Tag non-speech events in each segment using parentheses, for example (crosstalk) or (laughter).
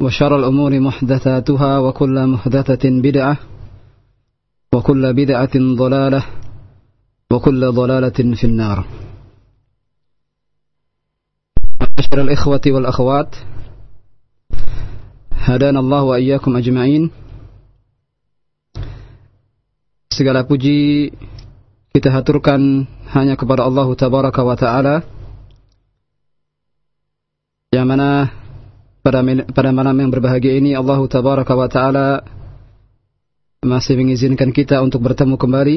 وشر الأمور محدثاتها وكل محدثة بدعة وكل بدعة ضلالة وكل ضلالة في النار. معاشر الإخوة والأخوات هدانا الله وإياكم أجمعين. Segala puji kita haturkan hanya kepada Allah Tabaraka wa Ta'ala Yang mana pada pada malam yang berbahagia ini Allah Tabaraka wa Ta'ala masih mengizinkan kita untuk bertemu kembali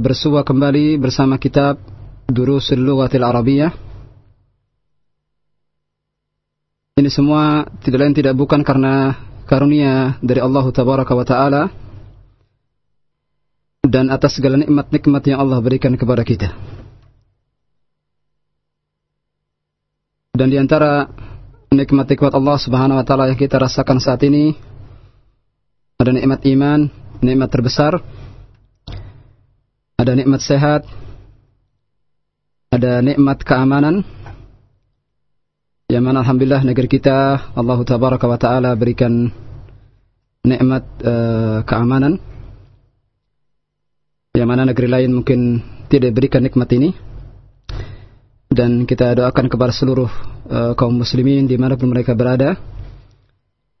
bersua kembali bersama kitab Durusul Lughatil Arabiyah Ini semua tidak lain tidak bukan karena karunia dari Allah Tabaraka wa Ta'ala dan atas segala nikmat-nikmat yang Allah berikan kepada kita. Dan di antara nikmat-nikmat Allah Subhanahu wa taala yang kita rasakan saat ini ada nikmat iman, nikmat terbesar. Ada nikmat sehat. Ada nikmat keamanan. Yang mana alhamdulillah negeri kita Allah tabaraka wa taala berikan nikmat uh, keamanan. Yang mana negeri lain mungkin tidak berikan nikmat ini dan kita doakan kepada seluruh uh, kaum muslimin di mana pun mereka berada.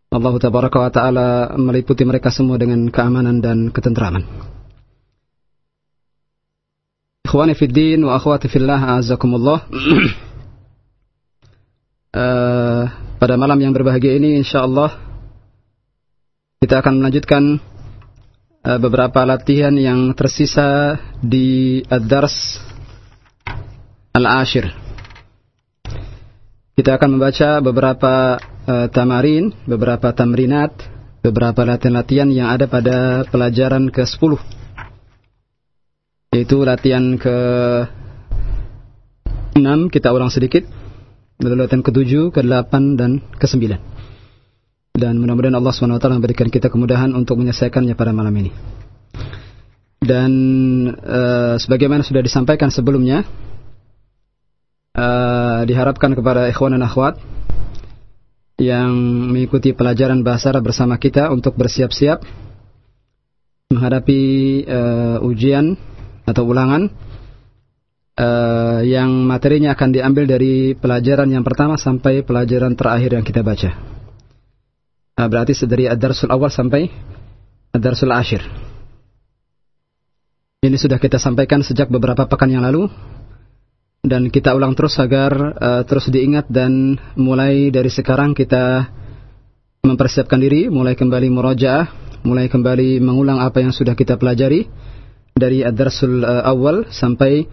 Allah tabaraka wa ta'ala meliputi mereka semua dengan keamanan dan ketentraman Ikhwani fid din wa akhwati fillah azakumullah uh, (clears throat) pada malam yang berbahagia ini insyaallah kita akan melanjutkan uh, beberapa latihan yang tersisa di ad-dars Al-Ashir. Kita akan membaca beberapa uh, tamarin, beberapa tamrinat, beberapa latihan-latihan yang ada pada pelajaran ke-10. Yaitu latihan ke-6, kita ulang sedikit. Lalu latihan ke-7, ke-8, dan ke-9. Dan mudah-mudahan Allah SWT memberikan kita kemudahan untuk menyelesaikannya pada malam ini. Dan uh, sebagaimana sudah disampaikan sebelumnya, Uh, diharapkan kepada ikhwan dan akhwat yang mengikuti pelajaran bahasa Arab bersama kita untuk bersiap-siap menghadapi uh, ujian atau ulangan uh, yang materinya akan diambil dari pelajaran yang pertama sampai pelajaran terakhir yang kita baca. Uh, berarti dari ad-darsul awal sampai ad-darsul akhir. Ini sudah kita sampaikan sejak beberapa pekan yang lalu dan kita ulang terus agar uh, terus diingat dan mulai dari sekarang kita mempersiapkan diri, mulai kembali murojaah, mulai kembali mengulang apa yang sudah kita pelajari dari ad-darsul uh, awal sampai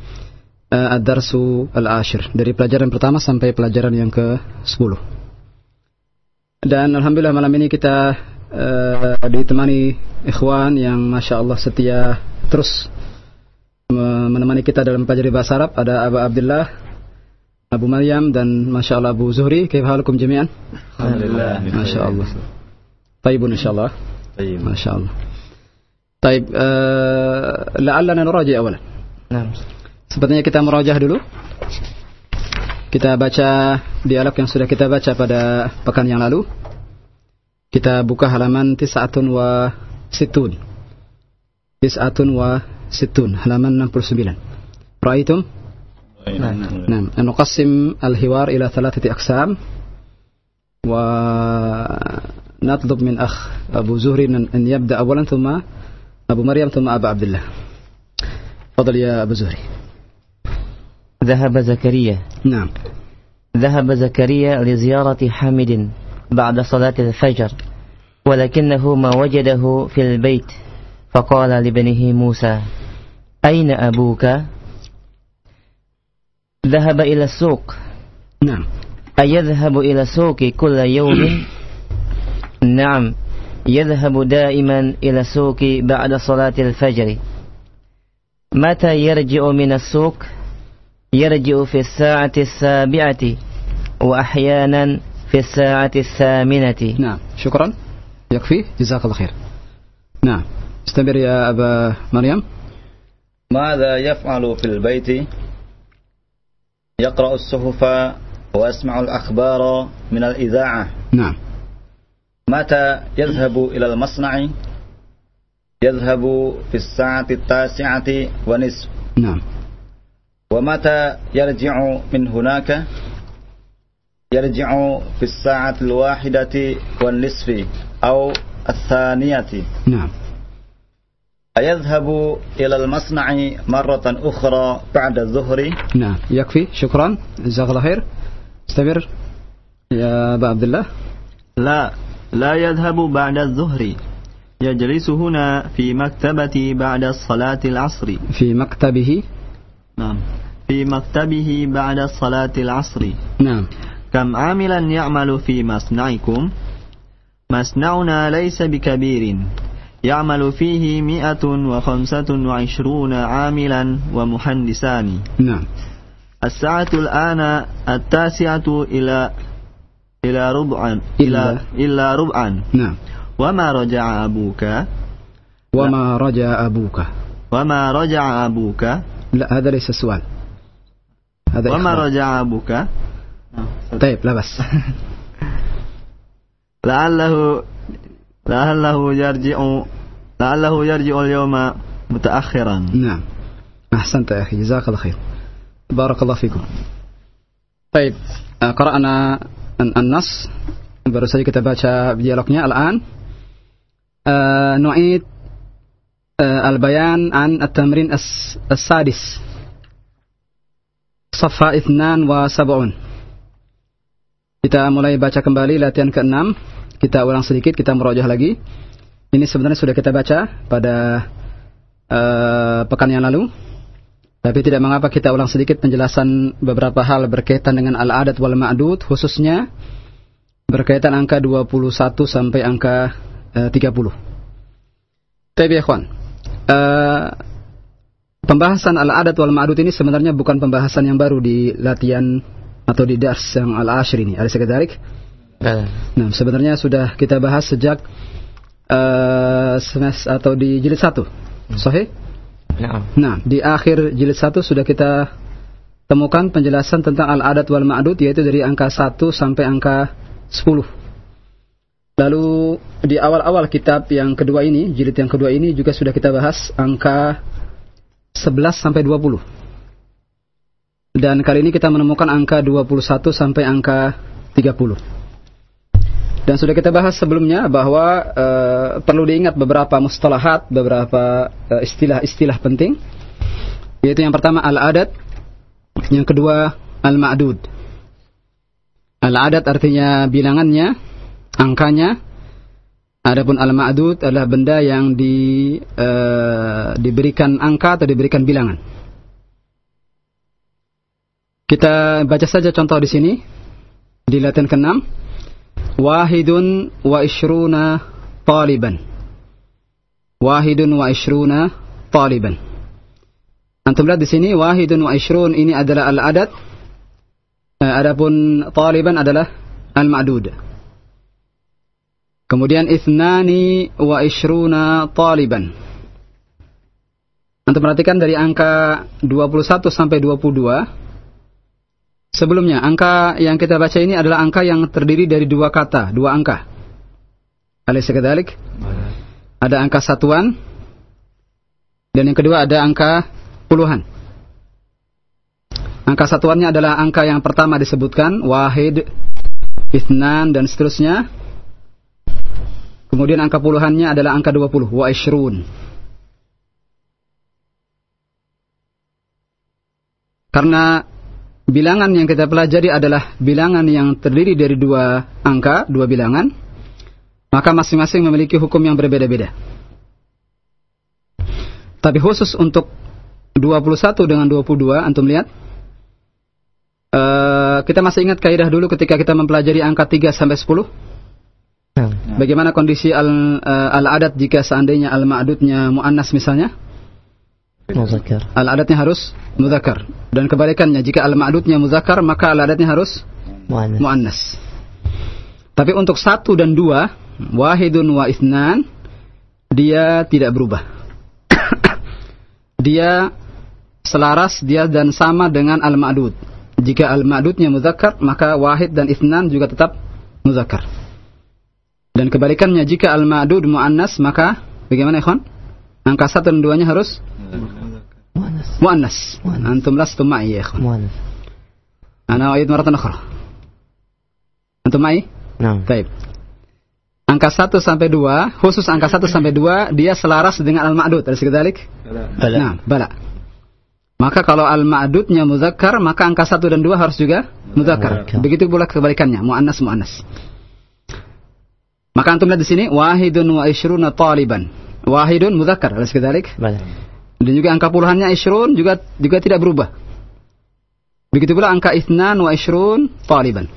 uh, ad-darsu al-ashir, dari pelajaran pertama sampai pelajaran yang ke-10. Dan alhamdulillah malam ini kita uh, ditemani ikhwan yang masya Allah setia terus menemani kita dalam pelajari bahasa Arab ada Abu Abdullah, Abu Maryam dan Masya Allah Abu Zuhri. Kaifahalukum jami'an? Alhamdulillah. Masya Allah. Taibun Insya Allah. Taib. Masya Allah. Taib. Uh, La'allana nuraji awalan. Sepertinya kita merajah dulu. Kita baca dialog yang sudah kita baca pada pekan yang lalu. Kita buka halaman tis'atun wa situn. Tis'atun wa situn. Halaman 69. Ra'aitum? نعم نقسم الحوار إلى ثلاثة أقسام ونطلب من أخ أبو زهري أن يبدأ أولا ثم أبو مريم ثم أبا عبد الله تفضل يا أبو زهري ذهب زكريا نعم ذهب زكريا لزيارة حامد بعد صلاة الفجر ولكنه ما وجده في البيت فقال لابنه موسى أين أبوك؟ ذهب إلى السوق. نعم. أيذهب إلى السوق كل يوم؟ (clears throat) نعم. يذهب دائما إلى السوق بعد صلاة الفجر. متى يرجع من السوق؟ يرجع في الساعة السابعة وأحيانا في الساعة الثامنة. نعم. شكرا. يكفي. جزاك الله خير. نعم. استمر يا أبا مريم. ماذا يفعل في البيت؟ يقرأ الصحف ويسمع الأخبار من الإذاعة. نعم. متى يذهب إلى المصنع؟ يذهب في الساعة التاسعة ونصف. نعم. ومتى يرجع من هناك؟ يرجع في الساعة الواحدة والنصف أو الثانية. نعم. أيذهب إلى المصنع مرة أخرى بعد الظهر؟ نعم يكفي. شكرا. جزاك الله خير. استمر يا أبا عبد الله. لا لا يذهب بعد الظهر. يجلس هنا في مكتبتي بعد صلاة العصر. في مكتبه. نعم. في مكتبه بعد صلاة العصر. نعم. كم عاملا يعمل في مصنعكم؟ مصنعنا ليس بكبير. يعمل فيه مئة وخمسة وعشرون عاملا ومهندسان نعم الساعة الآن التاسعة إلى إلى ربعا إلى إلى ربعا نعم وما رجع أبوك وما رجع أبوك وما رجع أبوك لا هذا ليس سؤال هذا وما إخبار. رجع أبوك طيب لا بس لعله لعله يرجع لعله يرجع اليوم متأخرا نعم أحسنت يا أخي جزاك الله خير بارك الله فيكم طيب آه، قرأنا الن- النص baru saja kita baca dialognya الآن آه، نعيد آه، البيان عن التمرين الس- السادس صفحة 72 kita mulai baca kembali latihan ke-6 kita ulang sedikit, kita merojoh lagi. Ini sebenarnya sudah kita baca pada uh, pekan yang lalu. Tapi tidak mengapa kita ulang sedikit penjelasan beberapa hal berkaitan dengan al-adat wal ma'dud khususnya berkaitan angka 21 sampai angka eh, uh, 30. Tapi ya kawan, eh, pembahasan al-adat wal ma'dud ini sebenarnya bukan pembahasan yang baru di latihan atau di dars yang al-ashri ini. Ada sekretarik? Nah. nah, sebenarnya sudah kita bahas sejak uh, atau di jilid 1. Hmm. Sahih? Nah. nah, di akhir jilid satu sudah kita temukan penjelasan tentang al-adat wal ma'dud yaitu dari angka satu sampai angka 10. Lalu di awal-awal kitab yang kedua ini, jilid yang kedua ini juga sudah kita bahas angka 11 sampai 20. Dan kali ini kita menemukan angka 21 sampai angka 30. Dan sudah kita bahas sebelumnya bahwa eh, perlu diingat beberapa mustalahat, beberapa eh, istilah-istilah penting. Yaitu yang pertama al-adat, yang kedua al-ma'dud. Al-adat artinya bilangannya, angkanya. Adapun al-ma'dud adalah benda yang di, eh, diberikan angka atau diberikan bilangan. Kita baca saja contoh di sini di latihan ke-6 wahidun wa ishruna taliban. Wahidun wa ishruna taliban. Antum lihat di sini wahidun wa ishrun ini adalah al-adad. Eh, adapun taliban adalah al-ma'dud. Kemudian ithnani wa ishruna taliban. Antum perhatikan dari angka 21 sampai 22. Sebelumnya, angka yang kita baca ini adalah angka yang terdiri dari dua kata, dua angka. Alaysa kadzalik? Ada angka satuan dan yang kedua ada angka puluhan. Angka satuannya adalah angka yang pertama disebutkan, wahid, ithnan dan seterusnya. Kemudian angka puluhannya adalah angka 20, wa ishrun. Karena bilangan yang kita pelajari adalah bilangan yang terdiri dari dua angka, dua bilangan, maka masing-masing memiliki hukum yang berbeda-beda. Tapi khusus untuk 21 dengan 22, antum lihat, uh, kita masih ingat kaidah dulu ketika kita mempelajari angka 3 sampai 10? Nah. Bagaimana kondisi al, uh, al-adat jika seandainya al-ma'dudnya mu'annas misalnya? Muzakkar. Al-adatnya harus muzakkar. Dan kebalikannya, jika al-ma'dudnya muzakkar, maka al-adatnya harus Muannas. mu'annas. Tapi untuk satu dan dua, wahidun wa isnan, dia tidak berubah. (coughs) dia selaras dia dan sama dengan al-ma'dud. Jika al-ma'dudnya muzakkar, maka wahid dan isnan juga tetap muzakkar. Dan kebalikannya, jika al-ma'dud mu'annas, maka bagaimana ikhwan? Angka satu dan duanya harus Muannas. mu'annas. Mu'annas. Antum lastum ma'i ya ikhwan. Muannas. Ana أعيد مرة أخرى Antum معي؟ Nah. Baik. Angka 1 sampai 2, khusus angka 1 sampai 2 dia selaras dengan al-ma'dud. Ada sekadalik? Bala. Nah, bala. Maka kalau al-ma'dudnya muzakkar, maka angka 1 dan 2 harus juga muzakkar. Muzakkar. Begitu pula kebalikannya, muannas muannas. Maka antum lihat di sini wahidun wa ishruna taliban. Wahidun muzakkar, ada sekadalik? Bala. Dan juga angka puluhannya ishrun juga juga tidak berubah. Begitu pula angka ithnan wa ishrun taliban.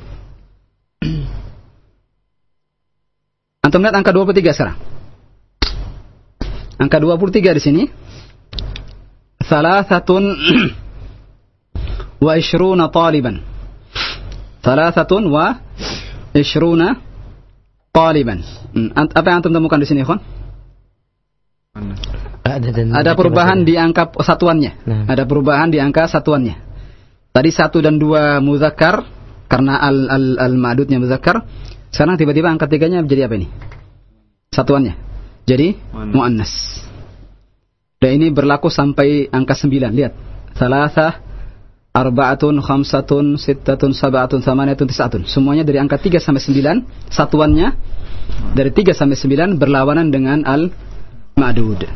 (clears throat) Antum lihat angka 23 sekarang. Angka 23 di sini. Thalathatun (clears throat) wa ishruna taliban. Thalathatun wa ishruna taliban. Hmm, Apa yang antum temukan di sini, ikhwan? Ada dan Ada perubahan di angka satuannya. Nah. Ada perubahan di angka satuannya. Tadi satu dan dua muzakkar karena al al al ma'dudnya muzakkar. Sekarang tiba-tiba angka tiganya menjadi apa ini? Satuannya. Jadi Muannas. Dan ini berlaku sampai angka sembilan. Lihat. Salasah, arba'atun, khamsatun, sittatun, sab'atun, thamaniyatun, tis'atun. Semuanya dari angka 3 sampai 9. Satuannya dari 3 sampai 9 berlawanan dengan al-ma'dud.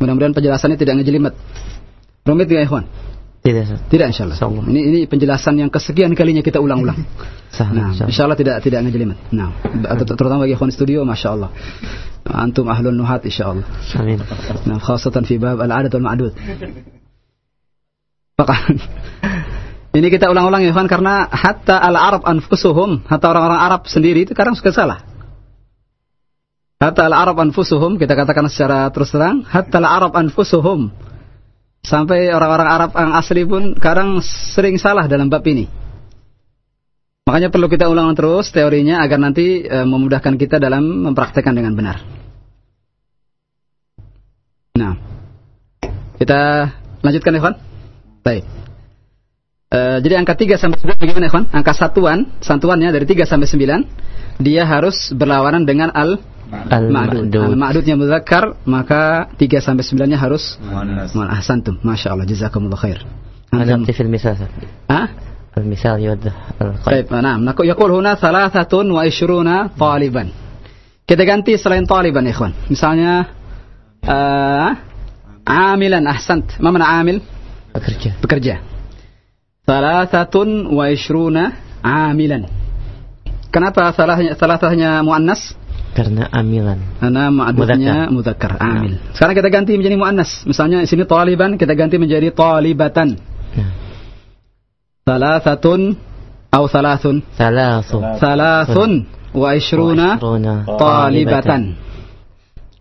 Mudah-mudahan penjelasannya tidak ngejelimet. Rumit ya ikhwan? Tidak. Tidak insyaallah. Insyaallah. Ini ini penjelasan yang kesekian kalinya kita ulang-ulang. (laughs) Nah, insyaallah. insyaallah tidak tidak ngejelimet. Nah, ter- terutama bagi ikhwan studio masyaallah. Antum ahlun nuhat insyaallah. Amin. Nah, khasatan fi bab al-'adat wal ma'dud. Maka (laughs) ini kita ulang-ulang ya ikhwan karena hatta al-Arab anfusuhum, hatta orang-orang Arab sendiri itu kadang suka salah. Hatta al-Arab anfusuhum, kita katakan secara terus terang, hatta al-Arab anfusuhum. Sampai orang-orang Arab yang asli pun kadang sering salah dalam bab ini. Makanya perlu kita ulang terus teorinya agar nanti eh, memudahkan kita dalam mempraktekkan dengan benar. Nah, kita lanjutkan Ikhwan. Baik. Eh, jadi angka 3 sampai 9 bagaimana Ikhwan? Angka satuan, santuannya dari 3 sampai 9 dia harus berlawanan dengan al ma'dud. Al-Ma'dud. Al-ma'dudnya muzakkar, maka 3 sampai 9-nya harus Muannas. Mal ahsantum. Masya Allah. Jazakumullah khair. أنا Antum- أتي في المثال ها؟ المثال يوضح طيب القيد نعم نقول يقول هنا ثلاثة وعشرون طالبا kita ganti selain طالبا يا إخوان misalnya uh, عاملا أحسنت ما معنى عامل أكرجة bekerja ثلاثة وعشرون عاملا Kenapa salahnya salah salahnya muannas? Karena amilan. Karena ma'adudnya mudzakkar ya. amil. Nah. Sekarang kita ganti menjadi muannas. Misalnya di sini taliban kita ganti menjadi talibatan. Nah. Salasatun atau salasun? Salasun. Salasun wa ishruna talibatan.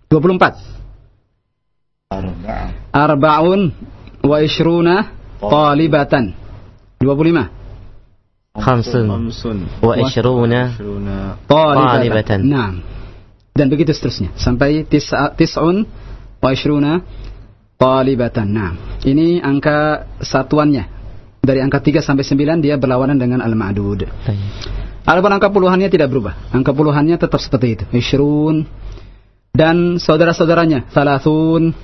24. Arba'un wa ishruna talibatan. 25. خمس Khamsun. وعشرون Ishruna. talibatan Talibatan. Naam. dan begitu seterusnya sampai tis'a- tis'un wa ishruna talibatan. Nah, ini angka satuannya. Dari angka 3 sampai 9 dia berlawanan dengan al-ma'dud. Baik. Adapun angka puluhannya tidak berubah. Angka puluhannya tetap seperti itu. Ishrun dan saudara-saudaranya salasun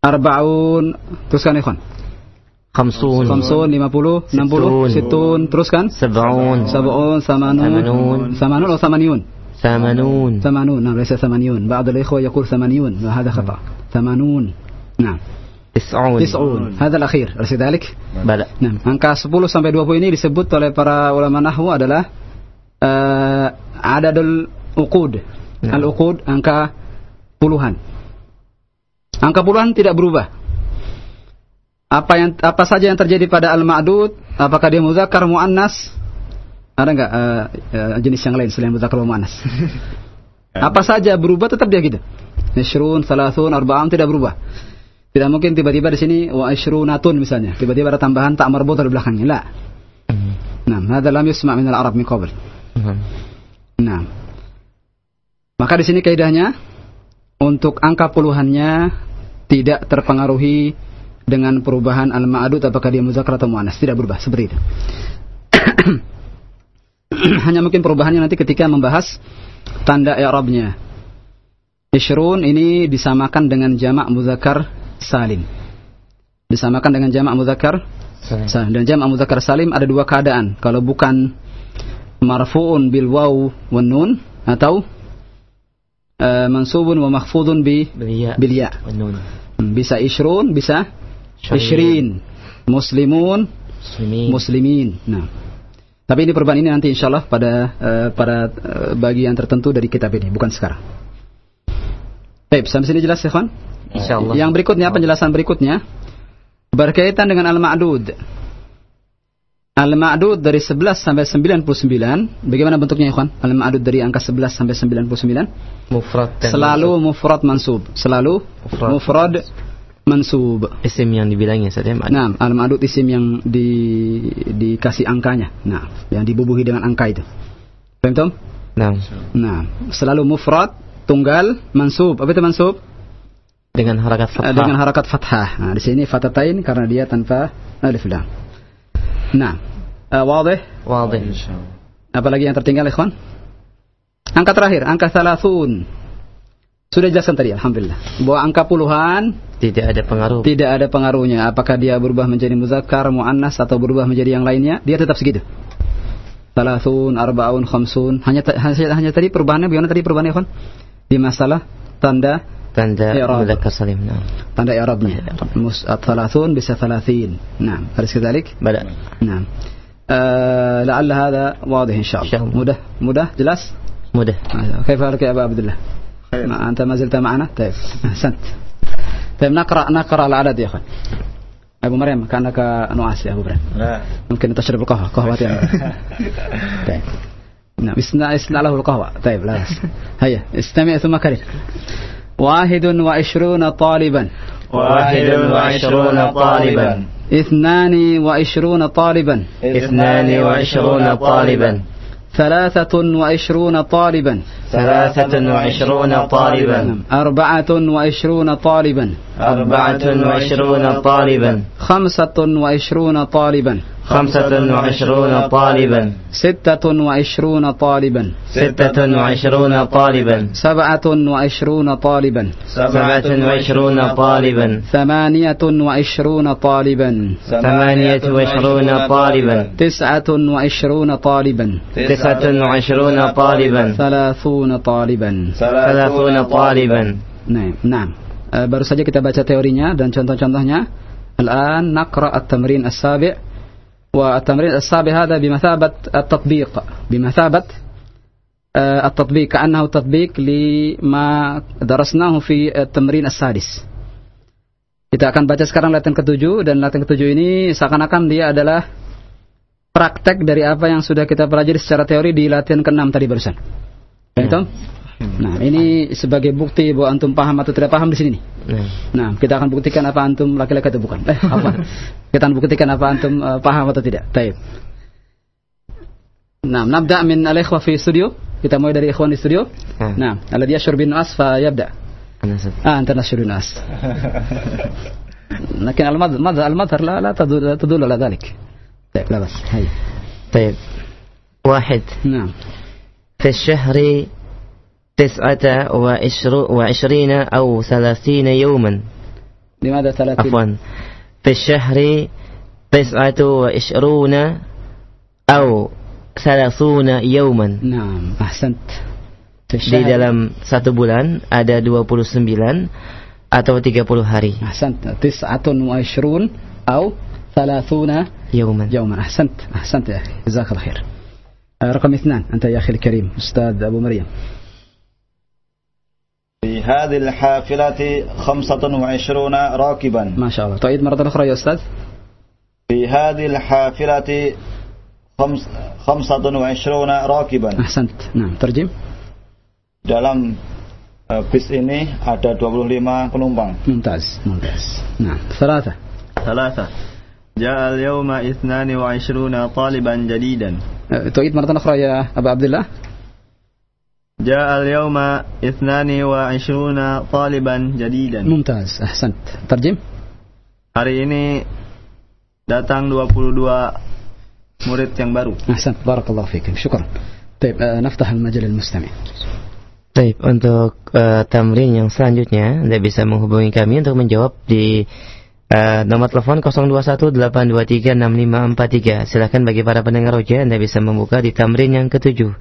arbaun teruskan ikhwan. Khamsun. Khamsun 50 60 situn teruskan. Sab'un. Sab'un samanun Samanun. samanun atau samaniun ثمانون ثمانون نعم ليس ثمانيون بعض الإخوة يقول ثمانيون وهذا خطأ ثمانون نعم تسعون تسعون هذا الأخير أليس ذلك بلى Nah, angka 10 sampai 20 ini disebut oleh para ulama nahwu adalah uh, adadul uqud. Nah. Al-uqud angka puluhan. Angka puluhan tidak berubah. Apa yang apa saja yang terjadi pada al-ma'dud, apakah dia muzakkar muannas? Ada enggak uh, uh, jenis yang lain selain muzakkar muannas? (laughs) apa saja berubah tetap dia gitu. Nishrun, salasun, arba'am tidak berubah. Tidak mungkin tiba-tiba di sini wa ishrunatun misalnya. Tiba-tiba ada tambahan tak marbut di belakangnya. La. Nah, hada lam yusma' min al-arab min qabl. Nah. Maka di sini kaidahnya untuk angka puluhannya tidak terpengaruhi dengan perubahan al-ma'adud apakah dia muzakkar atau mu'anas. Tidak berubah seperti itu. (clears throat) Hanya mungkin perubahannya nanti ketika membahas tanda i'rabnya. Isyrun ini disamakan dengan jamak muzakkar salim. Disamakan dengan jamak muzakkar salim. dan jamak muzakkar salim ada dua keadaan. Kalau bukan marfu'un bil waw wan nun atau eh, mansubun wa mahfudun bi bil ya. ya. Hmm, bisa isyrun, bisa Ishrin. Muslimun. Muslimin. Muslimin. Nah. Tapi ini perubahan ini nanti insya Allah pada uh, pada uh, bagian tertentu dari kitab ini, bukan sekarang. Baik, sampai sini jelas ya, kawan? Insya Allah. Yang berikutnya, penjelasan berikutnya. Berkaitan dengan Al-Ma'dud. Al-Ma'dud dari 11 sampai 99. Bagaimana bentuknya, Ikhwan? Al-Ma'dud dari angka 11 sampai 99. Mufrad Selalu mufrod mufrad mansub. Selalu mufrad, mufrad mansub. Isim yang dibilangnya saja nah al madud isim yang di dikasih angkanya. Nah yang dibubuhi dengan angka itu. Paham tom nah nah selalu mufrad tunggal mansub. Apa itu mansub? Dengan harakat eh, fathah. dengan harakat fathah. Nah di sini fathatain karena dia tanpa alif lam. Nah uh, wadih? Wadih. Apalagi yang tertinggal ikhwan? Angka terakhir angka salasun sudah jelaskan tadi, Alhamdulillah. Bahwa angka puluhan tidak ada pengaruh. Tidak ada pengaruhnya. Apakah dia berubah menjadi muzakkar, muannas atau berubah menjadi yang lainnya? Dia tetap segitu. Talasun, arbaun, khamsun. Hanya, hanya, hanya tadi perubahannya, bagaimana tadi perubahannya, Ikhwan? Di masalah tanda tanda mudzakkar salim. Nah. Tanda i'rabnya. Iya. Mus ah, thalathun bisa thalathin. Nah, harus kedalik? Bada. Nah. Uh, la'alla hadha wadih insyaallah. Mudah, mudah, jelas? Mudah. Kaifa halaka ya Abu Abdullah? ما أنت ما زلت معنا؟ طيب (laughs) أحسنت. طيب نقرأ نقرأ العدد يا أخي. أبو مريم كأنك نعاس يا أبو مريم. لا ممكن تشرب القهوة قهوة يعني. (laughs) طيب. نعم استمع استمع له القهوة طيب لا بأس هيا استمع ثم كرر واحد وعشرون طالبا واحد وعشرون طالبا اثنان وعشرون طالبا اثنان وعشرون طالبا ثلاثة وعشرون طالبا. ثلاثة وعشرون طالبا. أربعة وعشرون طالبا. أربعة وعشرون طالبا. خمسة وعشرون طالبا. خمسة وعشرون طالبا. ستة وعشرون طالبا. ستة وعشرون طالبا. سبعة وعشرون طالبا. سبعة وعشرون طالبا. ثمانية وعشرون طالبا. ثمانية وعشرون طالبا. تسعة وعشرون طالبا. تسعة وعشرون طالبا. ثلاثون طالبا. ثلاثون طالبا. Nah, nah. Eh, baru saja kita baca teorinya dan contoh-contohnya. الآن نقرأ التمرين السابع. والتمرين السابع هذا بمثابة التطبيق بمثابة آه، التطبيق كأنه تطبيق لما درسناه في التمرين السادس kita akan baca sekarang latihan ketujuh dan latihan ketujuh ini seakan-akan dia adalah praktek dari apa yang sudah kita pelajari secara teori di latihan keenam tadi barusan. Ya. Itu? Nah, ini sebagai bukti bahwa antum paham atau tidak paham di sini nih. Nah, Nah, kita akan buktikan apa antum laki-laki atau bukan. Eh, apa? kita akan buktikan apa antum eh, paham atau tidak. Taib. Nah, nabda min al-ikhwa fi studio. Kita mulai dari ikhwan di studio. nah. Nah, alladhi yashur bin as fa yabda. أنا ست- آه أنت نشر الناس (laughs) لكن المظهر المظهر- المظهر لا لا تدل, لا تدل على ذلك طيب لا بس هي طيب واحد نعم في الشهر تسعة وعشر- وعشرين أو ثلاثين يوما. لماذا ثلاثين؟ عفوا. في الشهر تسعة وعشرون أو ثلاثون يوما. نعم أحسنت. في Di dalam satu bulan ada 29 atau 30 hari. أحسنت. تسعة وعشرون أو ثلاثون يوما. يوما. أحسنت. أحسنت يا أخي. جزاك الله خير. آه، رقم اثنان. أنت يا أخي الكريم أستاذ أبو مريم. في هذه الحافلة خمسة وعشرون راكبا. ما شاء الله. تعيد مرة أخرى يا أستاذ. في هذه الحافلة خمس خمسة وعشرون راكبا. أحسنت. نعم. ترجم. dalam bis ini ada 25 penumpang. ممتاز. ممتاز. نعم. ثلاثة. ثلاثة. جاء اليوم اثنان وعشرون طالبا جديدا آه، تعيد مرة أخرى يا أبا عبد الله جاء اليوم اثنان وعشرون طالبا جديدا ممتاز أحسنت ترجم Hari ini datang 22 murid yang baru. أحسنت بارك الله فيك شكرا طيب آه، نفتح المجال المستمع Baik, untuk eh, tamrin yang selanjutnya Anda bisa menghubungi kami untuk menjawab di Eh, nomor telepon 0218236543. silahkan bagi para pendengar Roja Anda bisa membuka di tamrin yang ketujuh,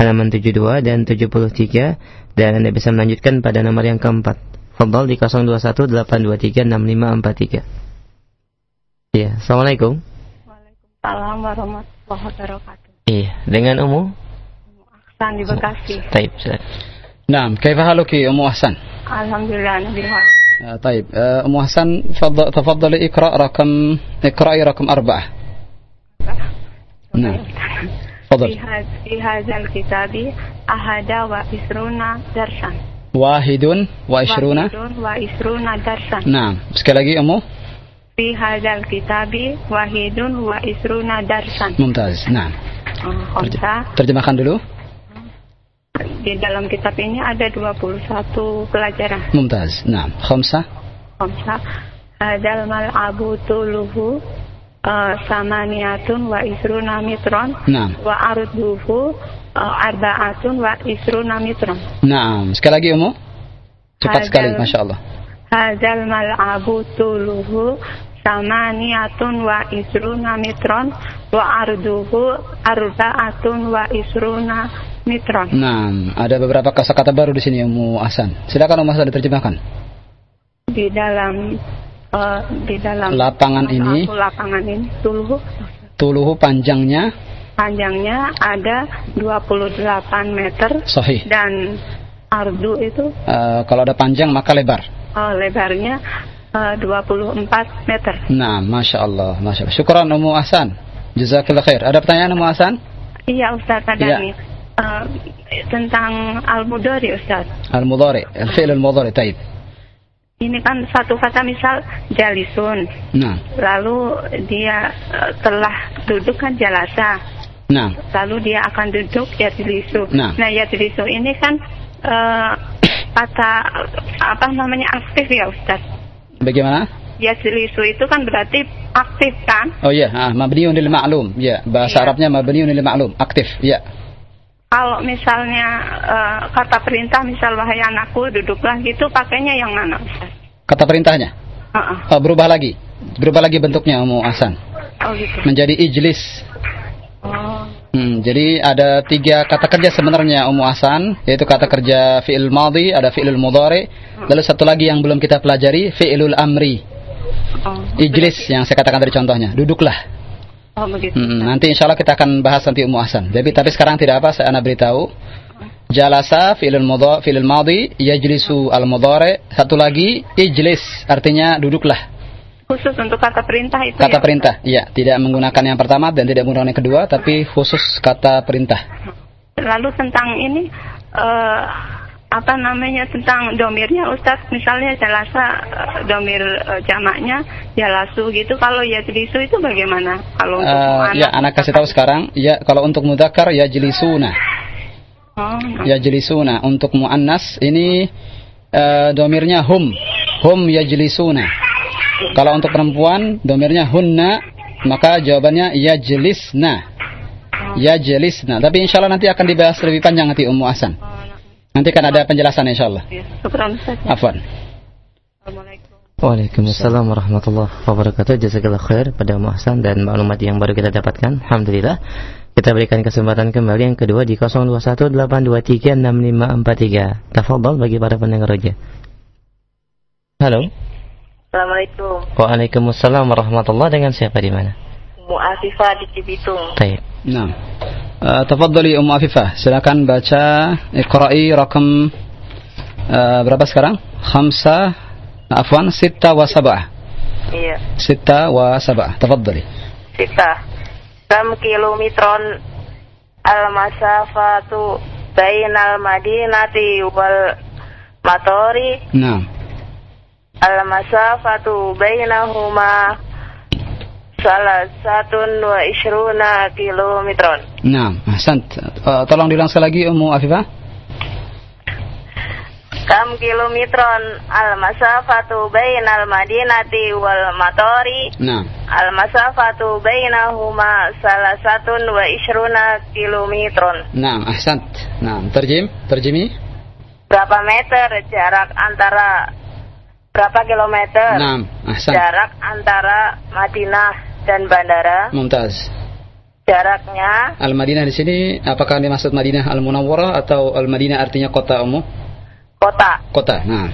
halaman 72 dan 73 dan Anda bisa melanjutkan pada nomor yang keempat. Fadhol di 0218236543. Iya, Assalamualaikum. Waalaikumsalam warahmatullahi wabarakatuh. Iya, dengan Umu? Umu Ahsan di Bekasi. Taib, nah kaifa haluki Umu Ahsan? Alhamdulillah, آه، طيب آه، أم حسن تفضل- تفضلي اقرأ رقم اقرأي رقم أربعة نعم في تفضل هذا في هذا الكتاب أحد وعشرون درسا. واحد وعشرون واحد وعشرون درسا. نعم sekali lagi أمو في هذا الكتاب واحد وعشرون درسا. ممتاز نعم Oh, Khamsa. terjemahkan dulu di dalam kitab ini ada 21 pelajaran. Mumtaz. Nah, khamsa. Khamsah. Hadal eh, mal'abutu luhu eh, samaniatun wa isruna mitron. Nah. Wa arduhu eh, arbaatun wa isruna mitron. Nah, sekali lagi Umu. Cepat hadal, sekali, Masya Allah. Hadal mal'abutu luhu samaniatun wa isruna mitron wa arduhu arbaatun wa isruna mitron. Nah, ada beberapa kata-kata baru di sini Umu Hasan. Silakan Umu Hasan diterjemahkan. Di dalam uh, di dalam Lapangan ini. Aku lapangan ini tuluhu Tuluhu panjangnya panjangnya ada 28 meter sahih. dan ardu itu Eh, kalau ada panjang maka lebar. uh, lebarnya uh, 24 meter. Nah, masya Allah, masya Allah. Syukran Umu Hasan. Jazakallah khair. Ada pertanyaan Umu Hasan? Iya Ustaz ada nih uh, tentang al-mudhari Ustaz. Al-mudhari, al-fi'l al-mudhari. Taib. Ini kan satu kata misal jalisun, Nah, lalu dia uh, telah duduk kan jalasa, nah, lalu dia akan duduk yajlisu. Nah. yajlisu ini kan uh, kata apa namanya aktif ya Ustaz. bagaimana? Yajlisu itu kan berarti aktif kan? Oh iya, ah, mabniun lil ma'lum. Ya, bahasa Iya. Arabnya mabniun lil ma'lum, aktif. Ya. Kalau misalnya uh, kata perintah misal wahai anakku duduklah gitu pakainya yang mana Ustaz? Kata perintahnya. Uh-uh. Oh, berubah lagi. Berubah lagi bentuknya Umu Hasan. Oh gitu. Menjadi ijlis. Oh. Hmm, jadi ada tiga kata kerja sebenarnya Ummu Hasan, yaitu kata kerja fi'il madhi, ada fi'il mudhari, lalu satu lagi yang belum kita pelajari, fi'ilul amri. Oh. Ijlis yang saya katakan dari contohnya, duduklah. Oh begitu. Hmm, nanti insya Allah kita akan bahas nanti Ummu Hasan. Jadi tapi sekarang tidak apa, saya anak beritahu. Jalasa fi'ilul mudhari, fi'ilul madhi, yajlisu al mudhari. Satu lagi ijlis, artinya duduklah. Khusus untuk kata perintah itu Kata ya? perintah, iya, tidak menggunakan yang pertama dan tidak menggunakan yang kedua, tapi khusus kata perintah. Lalu tentang ini eh, apa namanya tentang domirnya Ustaz misalnya jalasa eh, domir eh, jamaknya jalasu gitu kalau yajlisu itu bagaimana kalau untuk Eh, anak ya, anak kasih tahu sekarang. Ya, kalau untuk mudakar ya jelisuna. oh, Ya jelisuna. Untuk muannas ini eh, domirnya hum. Hum yajlisuna. Kalau untuk perempuan, domirnya hunna, maka jawabannya yajlisna. Yajlisna. Tapi insya Allah nanti akan dibahas lebih panjang nanti Ummu Hasan. Nanti kan ada penjelasan insya Allah. Ya, Ustaz. Afwan. Assalamualaikum. Waalaikumsalam warahmatullahi wabarakatuh. Jazakallah khair pada Muhsan dan maklumat yang baru kita dapatkan. Alhamdulillah. Kita berikan kesempatan kembali yang kedua di 0218236543. Tafadhol bagi para pendengar roja. Halo. Assalamualaikum. Waalaikumsalam warahmatullahi dengan siapa di mana? Mu Afifah di Cibitung. Baik. Nah. Uh, tafadhali Ummu Afifah. Silakan baca Iqra'i rakam uh, berapa sekarang? Khamsa afwan sitta wa sab'ah. Iya. Sitta wa sab'ah. Tafadhali. Sita. Kam kilometron al-masafatu bainal madinati wal matori Nah. al-masafatu bainahuma salah satun wa ishruna kilometron. Nah, ahsant. Uh, tolong diulang sekali lagi Ummu Afifah. Kam kilometron al-masafatu bainal madinati wal matori Nah. al-masafatu bainahuma salah satun wa ishruna kilometron. Nah, ahsant. Nah, terjem, terjemi. Berapa meter jarak antara berapa kilometer Nah, ahsant. jarak antara Madinah dan bandara? Mumtaz. Jaraknya Al-Madinah di sini apakah dimaksud Madinah Al-Munawwarah atau Al-Madinah artinya kota umum? kota. Kota. Nah.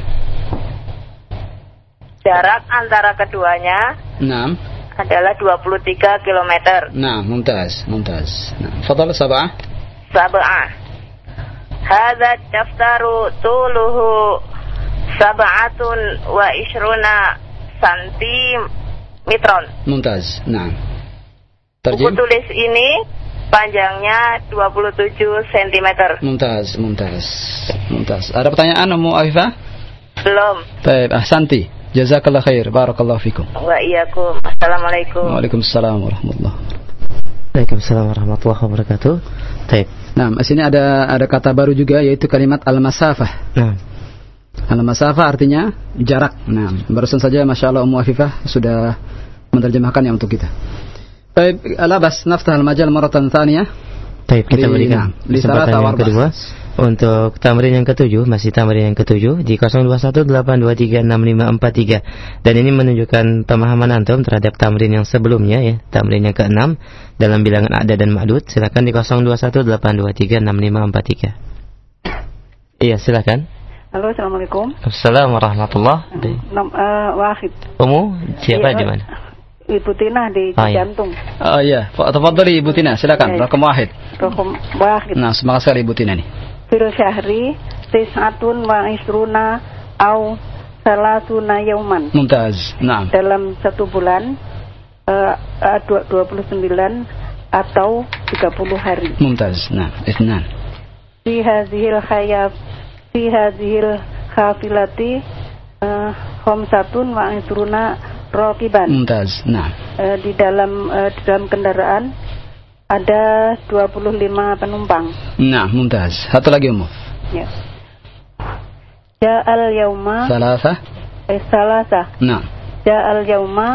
Jarak antara keduanya Nah. adalah 23 kilometer. Nah, mumtaz, mumtaz. Nah, fadal sab'ah. Sab'ah. Hadza daftaru tuluhu sab'atun wa ishruna santimetron. Mumtaz. Nah. Buku Terjem. tulis ini panjangnya 27 cm. Mumtaz, mumtaz. Mumtaz. Ada pertanyaan Ummu Afifah? Belum. Baik, ahsanti. Jazakallah khair. Barakallahu fikum. Wa iyyakum. Assalamualaikum. Waalaikumsalam warahmatullahi Waalaikumsalam warahmatullahi wabarakatuh. Baik. Nah, di sini ada ada kata baru juga yaitu kalimat al-masafah. Nah, Al-masafah artinya jarak. Nah, barusan saja Masya Allah Ummu Afifah sudah menerjemahkannya untuk kita. Baik, labas naftah al-majal maratan thaniyah. baik kita berikan nah, kesempatan yang kedua. untuk tamrin yang ketujuh masih tamrin yang ketujuh di 0218236543 dan ini menunjukkan pemahaman antum terhadap tamrin yang sebelumnya ya. Tamrin yang keenam dalam bilangan ada dan ma'dud. Silakan di 0218236543 iya silakan Halo, Assalamualaikum. Assalamualaikum warahmatullahi Nam, eh, Wahid. Umu siapa Iya, di mana Ibu Tina di Ah, iya. Jantung. Oh iya, tafadhali Ibu Tina, silakan. Baik. Rakam wahid. Rohum Wahid. Nah, semangat sekali Ibu Tina nih. Fil syahri tis'atun wa isruna au salasuna yauman. Mumtaz. Nah. Dalam satu bulan eh, eh, dua- 29 atau 30 hari. Mumtaz. Nah, ithnan. Fi hadhil khayaf fi hadhil khafilati eh, khamsatun wa isruna raqiban. Mumtaz. Nah. Eh, di dalam eh, di dalam kendaraan ada 25 penumpang. Nah, mumtaz. Satu lagi Ummu. Ya. Ja'al yauma Salasa. eh, salasa. Nah. Ja'al yauma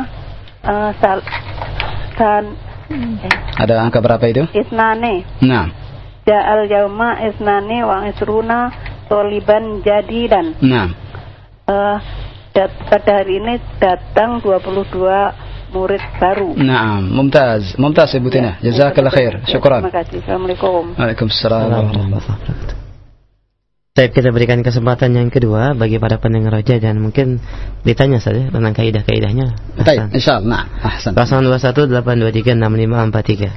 eh, sal san eh, Ada angka berapa itu? isnane. Nah. Ja'al yauma isnane wa isruna toliban jadidan. Nah. Eh, dat- pada hari ini datang 22 murid baru. Nah, mumtaz. Mumtaz Ibu Tina. Jazakallah khair. Syukran. Terima kasih. Assalamualaikum. Waalaikumsalam warahmatullahi wabarakatuh. Baik, kita berikan kesempatan yang kedua bagi para pendengar roja dan mungkin ditanya saja tentang kaidah-kaidahnya. Baik, insyaallah. Nah, ahsan. 0218236543.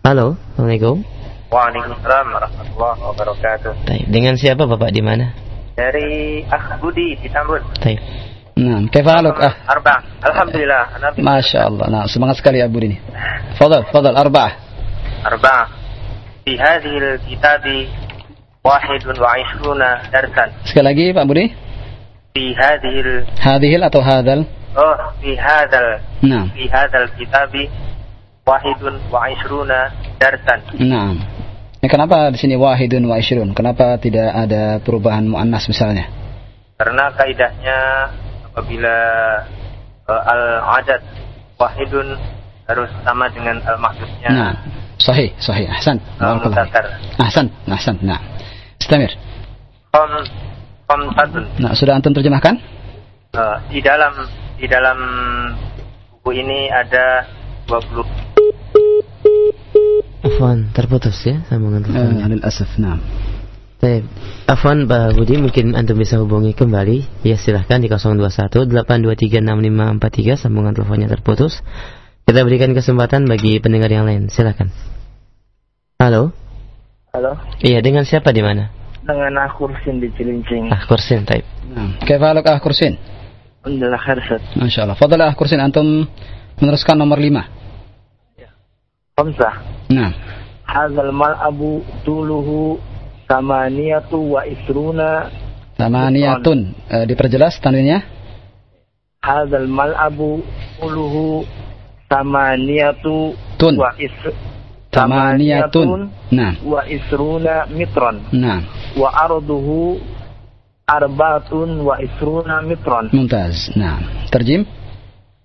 Halo, Assalamualaikum. Waalaikumsalam warahmatullahi wabarakatuh. Baik, dengan siapa Bapak di mana? Dari Ah Budi di Tambun. Baik. Nah, kaifa haluk? Ah, Arba. Alhamdulillah. Ana bi- Masya Allah. Nah, semangat sekali Abu ini. Fadal, fadal, arba'ah. Arba. Fi hadhil kitabi wahidun wa ishruna darsan. Sekali lagi Pak Budi. Fi hadhil Hadihil atau hadal? oh fi hadal Nah. fi hadal kitabi wahidun wa ishruna darsan. Nah. Ya, kenapa di sini wahidun wa isyrun? Kenapa tidak ada perubahan muannas misalnya? Karena kaidahnya apabila uh, al-adat wahidun harus sama dengan al-mahdudnya Nah, sahih, sahih. Ahsan. Barakallahu mutakar. fiik. Ahsan, ahsan. Nah. Istamir. Khom, khomsatun. Nah, sudah antum terjemahkan? Uh, di dalam di dalam buku ini ada 20 Afwan, terputus ya sambungan eh, teleponnya. Uh, alasaf, nah. Baik, Afwan Pak Budi mungkin Anda bisa hubungi kembali. Ya silahkan di 021-823-6543 Sambungan teleponnya terputus. Kita berikan kesempatan bagi pendengar yang lain. Silahkan. Halo? Halo? Iya dengan siapa di mana? Dengan Ah Kursin di Cilincing. Ah Kursin baik. nah. Kefaluk Ah Kursin? Alhamdulillah khair Masya Allah. Fadalah Ah Kursin Antum meneruskan nomor 5 Nah. Hadzal mal'abu tuluhu samaniyatu wa isruna Samaniyatun. Eh, diperjelas tanwinnya? hadzal mal'abu tuluhu samaniyatu Tun. Samaniyatun. Nah. wa isruna mitron Nah. wa arduhu arbatun wa isruna mitron Mumtaz. Nah. Terjem?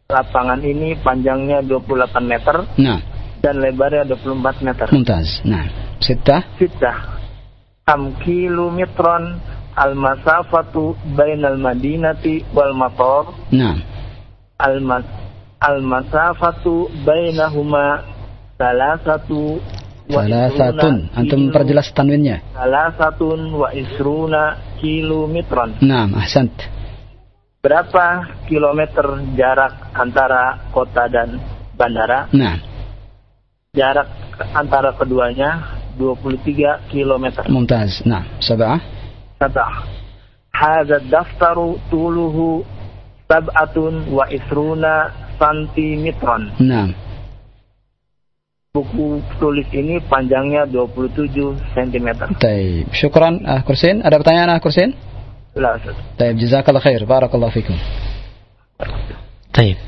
lapangan ini panjangnya 28 meter Nah. Dan lebarnya 24 meter Mumtaz. Nah. Sittah. Sittah Kam kilometron al-masafatu bainal madinati wal mator Nah. al-mas al-masafatu bainahuma salasatu wa Salasatun. isruna Antum perjelas tanwinnya. salasatun wa isruna kilometron Nah. Ahsant. berapa kilometer jarak antara kota dan bandara Nah jarak antara keduanya 23 km. Mumtaz. Nah, sab'ah. Sab'ah. Hadza daftaru tuluhu sab'atun wa isruna santimitron. Nah. Buku tulis ini panjangnya 27 cm. Taib. Syukran, Ah Kursin. Ada pertanyaan, Ah Kursin? La, Ustaz. Taib, jazakallah khair. Barakallahu fikum. Taib.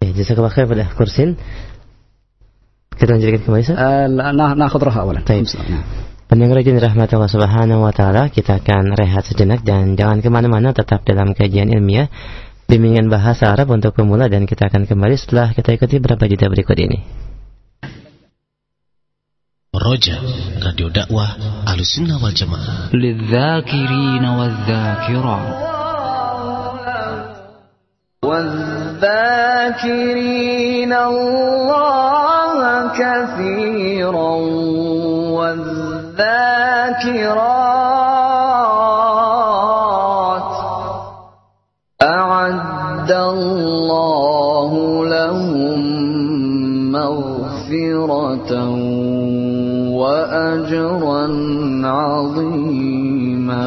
Ya, khair pada Kursin. Kita lanjutkan kembali Ustaz. آه، لا- نا- ناخذ راحة أولا. طيب. نعم. Pendengar rajin rahmat Allah subhanahu wa ta'ala Kita akan rehat sejenak dan jangan kemana-mana Tetap dalam kajian ilmiah Bimbingan bahasa Arab untuk pemula Dan kita akan kembali setelah kita ikuti beberapa jeda berikut ini Roja, Radio Dakwah Ahlussunnah wal Jamaah. للذاكرين والذاكرات والذاكرين الله كثيرا والذاكرات أعد الله لهم مغفرة وأجرا عظيما.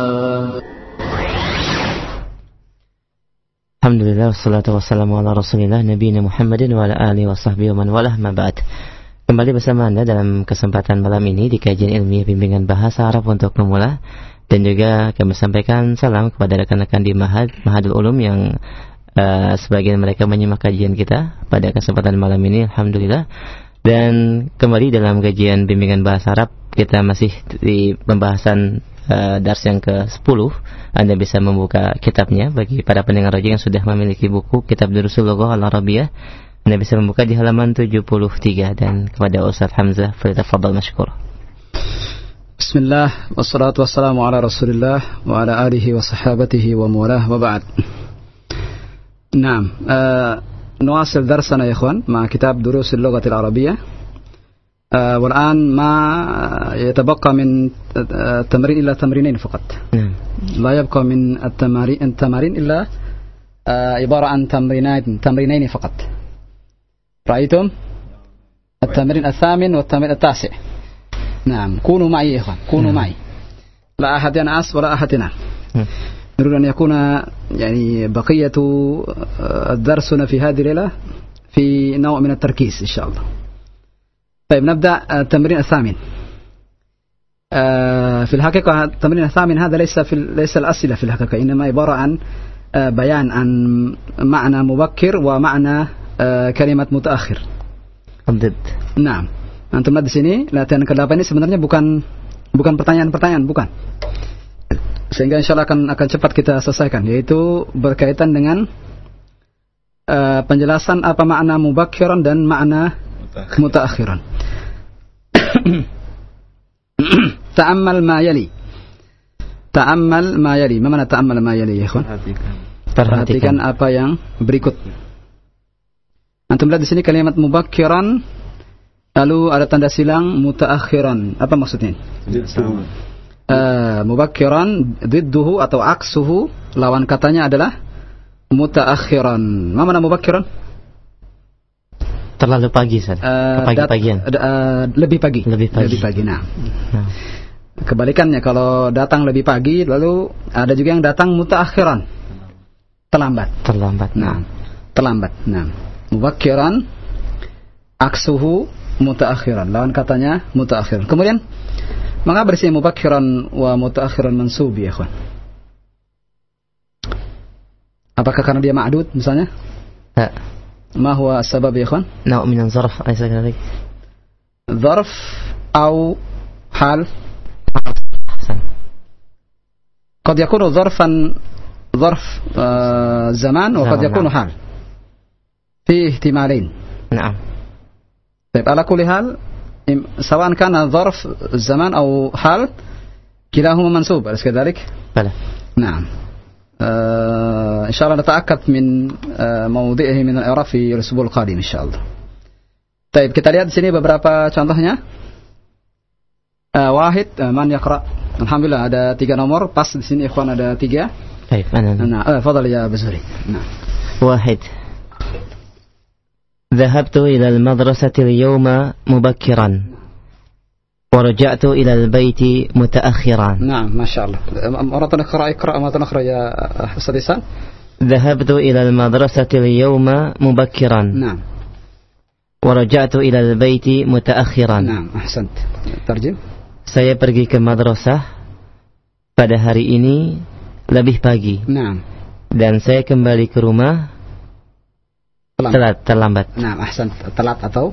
الحمد لله والصلاة والسلام على رسول الله نبينا محمد وعلى آله وصحبه ومن والاه. ما بعد. Kembali bersama Anda dalam kesempatan malam ini di kajian ilmiah bimbingan bahasa Arab untuk pemula. Dan juga kami sampaikan salam kepada rekan-rekan di Mahad Mahadul Ulum yang uh, sebagian mereka menyimak kajian kita pada kesempatan malam ini Alhamdulillah. Dan kembali dalam kajian bimbingan bahasa Arab kita masih di pembahasan uh, dars yang ke-10 Anda bisa membuka kitabnya bagi para pendengar roja yang sudah memiliki buku kitab Durusul Al-Arabiyah Anda bisa membuka di halaman 73 dan kepada Ustaz Hamzah Fadal Mashkur. بسم الله والصلاة والسلام على رسول الله وعلى آله وصحابته ومولاه وبعد نعم آه نواصل درسنا يا إخوان مع كتاب دروس اللغة العربية والآن ما يتبقى من آه، تمرين إلا تمرينين فقط لا يبقى من التمارين إلا عبارة عن تمرينين تمرينين فقط رأيتم؟ التمرين الثامن والتمرين التاسع. نعم كونوا معي يا إخوان كونوا معي. لا أحد ينعس ولا أحد ينام نريد أن يكون يعني بقية آه، درسنا في هذه الليلة في نوع من التركيز إن شاء الله. طيب نبدأ التمرين الثامن. آه، في الحقيقة التمرين الثامن هذا ليس في ليس الأسئلة في الحقيقة إنما عبارة عن آه، بيان عن معنى مبكر ومعنى Eh, kalimat mutakhir. Adid. Nah, antum lihat di sini latihan ke-8 ini sebenarnya bukan bukan pertanyaan-pertanyaan, bukan. Sehingga insya Allah akan akan cepat kita selesaikan yaitu berkaitan dengan uh, penjelasan apa makna mubakhiran dan makna mutaakhiran. (coughs) Ta'ammal ma yali. Ta'ammal ma yali. Mana ta'ammal ma yali, ya? Perhatikan. Perhatikan apa yang berikut. Antum lihat di sini kalimat mubakkiran lalu ada tanda silang mutaakhiran. Apa maksudnya? Uh, mubakkiran didduhu atau aksuhu lawan katanya adalah mutaakhiran. Ma mana mubakkiran? Terlalu pagi, Ustaz. Uh, Pagi-pagian. Uh, lebih pagi. Lebih pagi. Lebih pagi. Nah. Nah. Kebalikannya kalau datang lebih pagi lalu ada juga yang datang mutaakhiran. Terlambat. Terlambat. Nah, terlambat. Nah, mubakkiran aksuhu mutaakhiran. Lawan katanya mutaakhiran. Kemudian mengapa bersih mubakkiran wa mutaakhiran mansub ya, ikhwan? Apakah karena dia ma'dud misalnya? لا ما هو السبب يا اخوان؟ نوع من الظرف أليس كذلك؟ ظرف أو حال؟ أحسن قد يكون ظرفا ظرف آه زمان وقد زمن، يكون نعم. حال في احتمالين. نعم. طيب على كل حال سواء كان ظرف زمان أو حال كلاهما منسوب أليس كذلك؟ بلى. نعم. آه إن شاء الله نتأكد من آه موضعه من الإعراب في الأسبوع القادم إن شاء الله. طيب kita lihat di sini beberapa contohnya. آه واحد آه من يقرأ؟ Alhamdulillah ada tiga nomor. Pas di sini ikhwan ada tiga. طيب أنا nah eh, fadal ya Bazuri nah واحد. ذهبت إلى المدرسة اليوم مبكرا ورجعت إلى البيت متأخرا نعم ما شاء الله مرة أخرى اقرأ مرة أخرى يا أستاذ إحسان ذهبت إلى المدرسة اليوم مبكرا نعم ورجعت إلى البيت متأخرا نعم أحسنت ترجم Saya pergi ke madrasah pada hari ini lebih pagi نعم dan saya kembali ke rumah terlambat telat terlambat. Nah, ahsan telat atau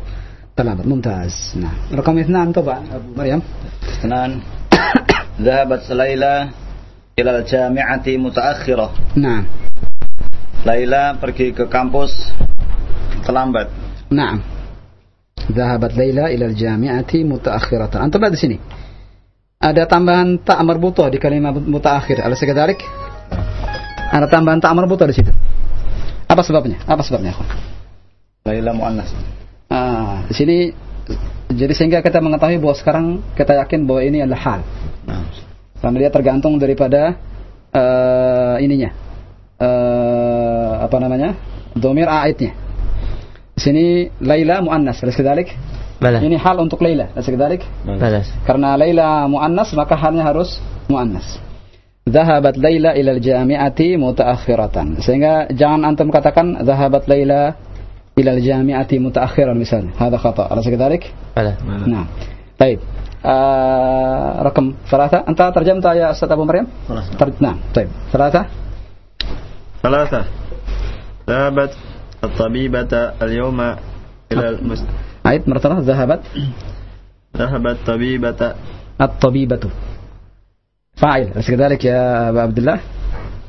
terlambat. Mumtaz. Nah, rakam itsnan coba Abu Maryam. Itsnan. (coughs) zahabat Laila ila al-jami'ati mutaakhirah. Nah. Laila pergi ke kampus terlambat. Nah. zahabat Laila ila al-jami'ati mutaakhiratan. Antum lihat di sini. Ada tambahan tak marbutah di kalimat mutaakhir. ada sekadalik? Ada tambahan tak marbutah di situ apa sebabnya apa sebabnya? Laila muannas. ah di sini jadi sehingga kita mengetahui bahwa sekarang kita yakin bahwa ini adalah hal Nah. karena dia tergantung daripada eh, ininya eh, apa namanya domir aidnya di sini Laila muannas alas kadalik Bala. ini hal untuk Laila alas kadalik Balas. karena Laila muannas maka halnya harus muannas. Zahabat Laila ilal jami'ati mutaakhiratan. Sehingga jangan antum katakan zahabat Laila ilal jami'ati mutaakhiran misalnya. Hada khata. Alas kedalik? Ada. Nah. Baik. Uh, rakam salasa. Anta terjem tak ya Ustaz Abu Maryam? Salasa. Nah, baik. Salasa. Salasa. Zahabat at-tabibata al-yawma ilal al-must. Ayat zahabat. Zahabat tabibata. At-tabibatu. فاعل أليس كذلك يا أبا عبد الله؟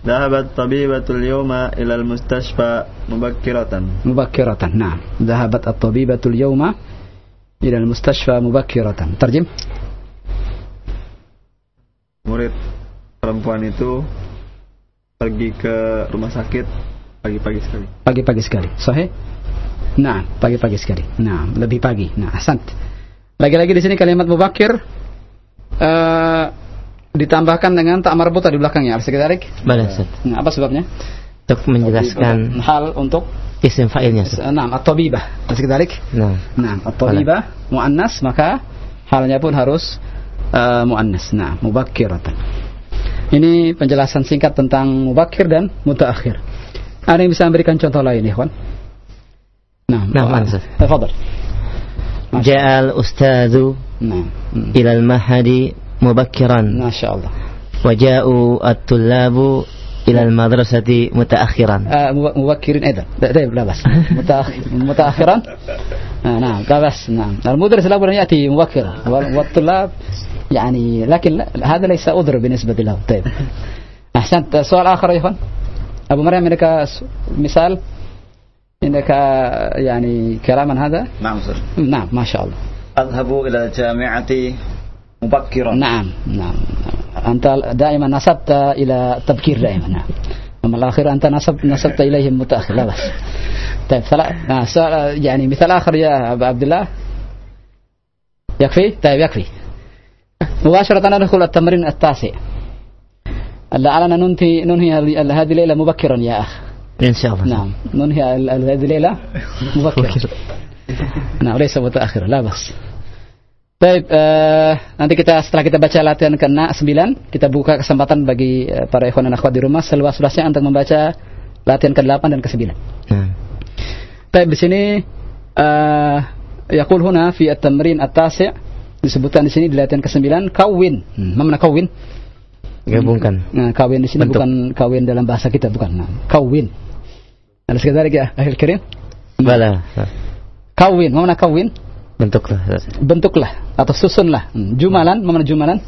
ذهبت طبيبة اليوم إلى المستشفى مبكرة مبكرة نعم ذهبت الطبيبة اليوم إلى المستشفى مبكرة ترجم murid perempuan itu pergi ke rumah sakit pagi-pagi sekali. pagi-pagi sekali sahih nah pagi-pagi sekali nah lebih pagi nah ahsant lagi-lagi di sini kalimat mubakir eh, ditambahkan dengan tak marbuta di belakangnya. Bisa kita tarik? Boleh, Nah, apa sebabnya? Untuk menjelaskan hal untuk isim fa'ilnya. Nah, atau tabibah Bisa kita tarik? Nah. nah atau tabibah muannas maka halnya pun harus uh, muannas. Nah, mu'bakir. Ini penjelasan singkat tentang mu'bakir dan mutaakhir. Ada yang bisa memberikan contoh lain, ya Nah, nah, Mansur. Tafadhal. Ja'al Ustazu nah. Hmm. ila al-mahadi مبكرا. ما شاء الله. وجاءوا الطلاب إلى المدرسة متأخرا. آه مب- مبكر أيضا لا لا لا بس متأخر متأخرا؟ آه نعم لا بس نعم. المدرس لابد أن يأتي مبكرا. وال- والطلاب يعني لكن لا هذا ليس عذر بالنسبة له طيب. أحسنت. سؤال آخر يا إخوان أبو مريم عندك مثال؟ عندك يعني كلاما هذا؟ نعم أستاذ نعم ما شاء الله. أذهب إلى الجامعة مبكرا نعم نعم أنت دائما نسبت إلى التبكير دائما نعم. أما الآخر أنت نسبت نسبت إليه المتأخر لا بس طيب. آه، سؤال- يعني مثال آخر يا أبا عبد الله يكفي؟ طيب يكفي. مباشرة ندخل التمرين التاسع. لعلنا ننهي ننهي هذه الليلة مبكرا يا أخ. إن شاء الله. نعم. ننهي هذه الليلة مبكرا. Nah, ليس متأخر لا بس. Baik, eh, nanti kita setelah kita baca latihan ke-6 kita buka kesempatan bagi eh, para ikhwan dan akhwat di rumah seluas-luasnya untuk membaca latihan ke-8 dan ke-9. Nah. Baik, di sini eh yaqul huna fi at-tamrin at-tasi' disebutkan di sini di latihan ke-9 kawin. Hmm, mana kawin? Gabungkan. Nah, kawin di sini Bentuk. bukan kawin dalam bahasa kita bukan. Nah, kawin. Alas kadalik ya, akhil karim. Bala. Kawin, mana kawin? Bentuklah. bentuklah atau susunlah Hmm, jumalan mana jumalan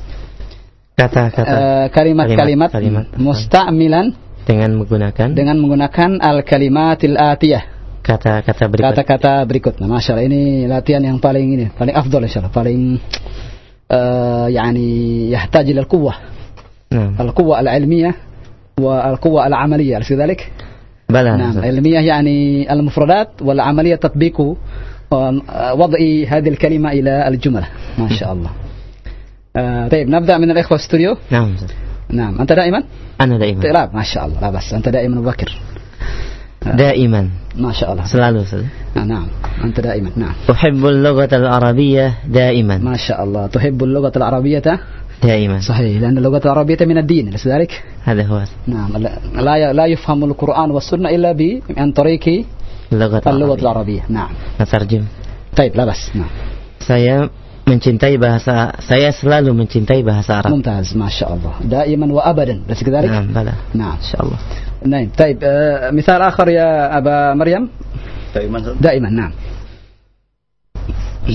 Kata-kata. Eh, kalimat-kalimat Kalimat. musta'milan dengan menggunakan dengan menggunakan al kalimatil atiyah kata-kata berikut. kata-kata berikut nah masya Allah ini latihan yang paling ini paling afdol insyaallah paling uh, يعني يحتاج الى القوه نعم. القوه العلميه والقوه العمليه أليس كذلك بلى. نعم علميه يعني المفردات والعمليه تطبيق آه، وضع هذه الكلمة إلى الجملة. ما (laughs) شاء الله. آه، طيب نبدأ من الإخوة استوديو نعم. نعم. أنت دائما؟ أنا دائما. لا ما شاء الله. لا بس أنت دائما مبكر. دائما. ما شاء الله. Selalu. آه، نعم. أنت دائما. نعم. أحب اللغة العربية دائما. ما شاء الله. تحب اللغة العربية؟ دائما. صحيح. لأن اللغة العربية من الدين أليس كذلك هذا هو. نعم. لا لا- يفهم القرآن والسنة إلا ب عن طريق اللغة اللغه العربية. العربيه نعم نترجم. طيب لا بس نعم Saya mencintai bahasa saya selalu mencintai bahasa Arab. ممتاز ما شاء الله دائما وابدا أليس كذلك نعم بلى. نعم إن شاء الله. نعم طيب آه، مثال اخر يا ابا مريم دائما أستاذ. دائما نعم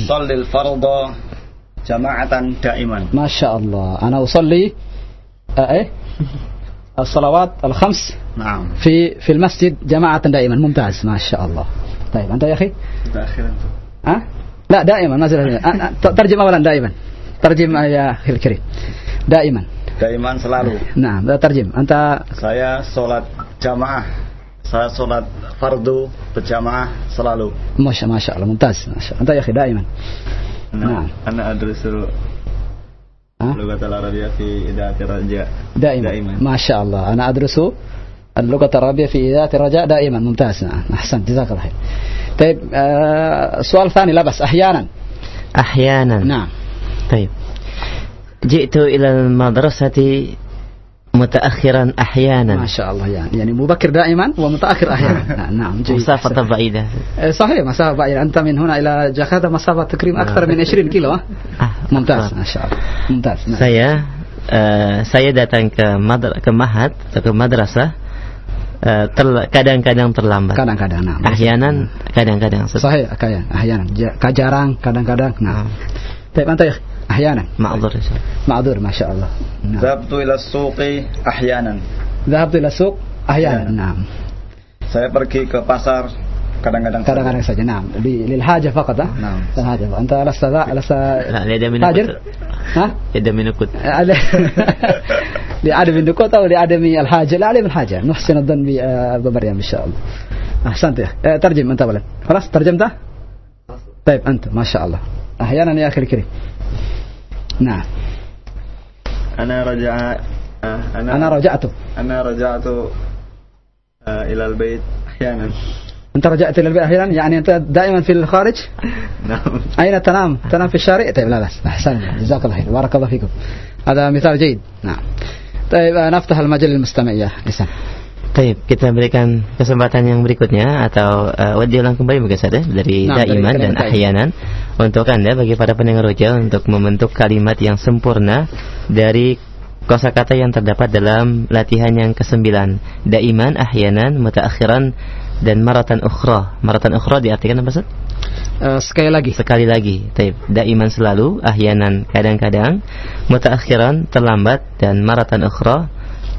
صلي الفرض جماعة دائما ما شاء الله انا اصلي آه، ايه الصلوات الخمس نعم في في المسجد جماعه دائما ممتاز ما شاء الله طيب انت يا اخي متأخرا ها لا دائما ما زال أ- أ- ترجم اولا دائما ترجم يا اخي الكريم دائما daiman selalu نعم ترجم انت saya sholat jamaah saya sholat fardu berjamaah selalu ما شاء ما شاء الله ممتاز ما شاء الله انت يا اخي اللغة العربية في إذاعة الرجاء دائما. دائما. ما شاء الله انا ادرس اللغه العربيه في اذاعه الرجاء دائما ممتاز نعم احسنت جزاك الله خير طيب آه سؤال ثاني لا بس احيانا أحيانا. نعم طيب. جئت إلى المدرسة متأخرا أحيانا. ما شاء الله يعني يعني مبكر دائما ومتاخر احيانا (laughs) نعم جيد مسافة بعيدة. آه، صحيح مسافة بعيدة أنت من هنا إلى جاكرتا مسافة تقريبا أكثر من 20 كيلو ها؟ Ah, ممتاز ما شاء الله ممتاز نعم. Saya eh, saya datang ke madra, ke mahat atau ke madrasah eh, terla- kadang-kadang terlambat. kadang-kadang nah. Ahyanan kadang-kadang. Ustaz. صحيح أحيانا أحيانا جا- كجاران kadang-kadang نعم طيب أنت يا أخي أحيانا Ma'dzur. Ustaz. معذور ما شاء الله نعم. ذهبت إلى السوق أحيانا ذهبت إلى السوق أحيانا أحيانا. نعم saya pergi ke pasar kadang-kadang saja. kadang-kadang saja نعم ل- للحاجة فقط ها نعم للحاجة فقط. أنت لست ذا- لست لا لada تاجر minukut. ها Ada minukut. (laughs) لعدم النكوت أو لعدم الحاجة لعدم الحاجة نحسن الظن بأبو مريم إن شاء الله أحسنت يا أخي آه، ترجم أنت أولا خلاص ترجمت طيب أنت ما شاء الله أحيانا يا أخي الكريم. نعم. أنا رجع أنا أنا رجعت. أنا رجعت آه، إلى البيت أحيانا. أنت رجعت إلى البيت أحيانا؟ يعني أنت دائما في الخارج؟ (laughs) نعم. أين تنام؟ تنام في الشارع؟ طيب لا بس أحسن. جزاك الله خير. بارك الله فيكم. هذا مثال جيد. نعم. طيب نفتح المجال للمستمع يا لسان Baik, kita berikan kesempatan yang berikutnya atau uh, diulang kembali mungkin saja dari Nah, dari daiman dan ahyanan untuk Anda bagi para pendengar roja untuk membentuk kalimat yang sempurna dari kosakata yang terdapat dalam latihan yang kesembilan daiman, ahyanan, mutaakhiran dan maratan ukhra. Maratan ukhra diartikan apa Ustaz? Eh, sekali lagi. Sekali lagi. Taib. Daiman selalu, ahyanan kadang-kadang, mutaakhiran terlambat dan maratan ukhra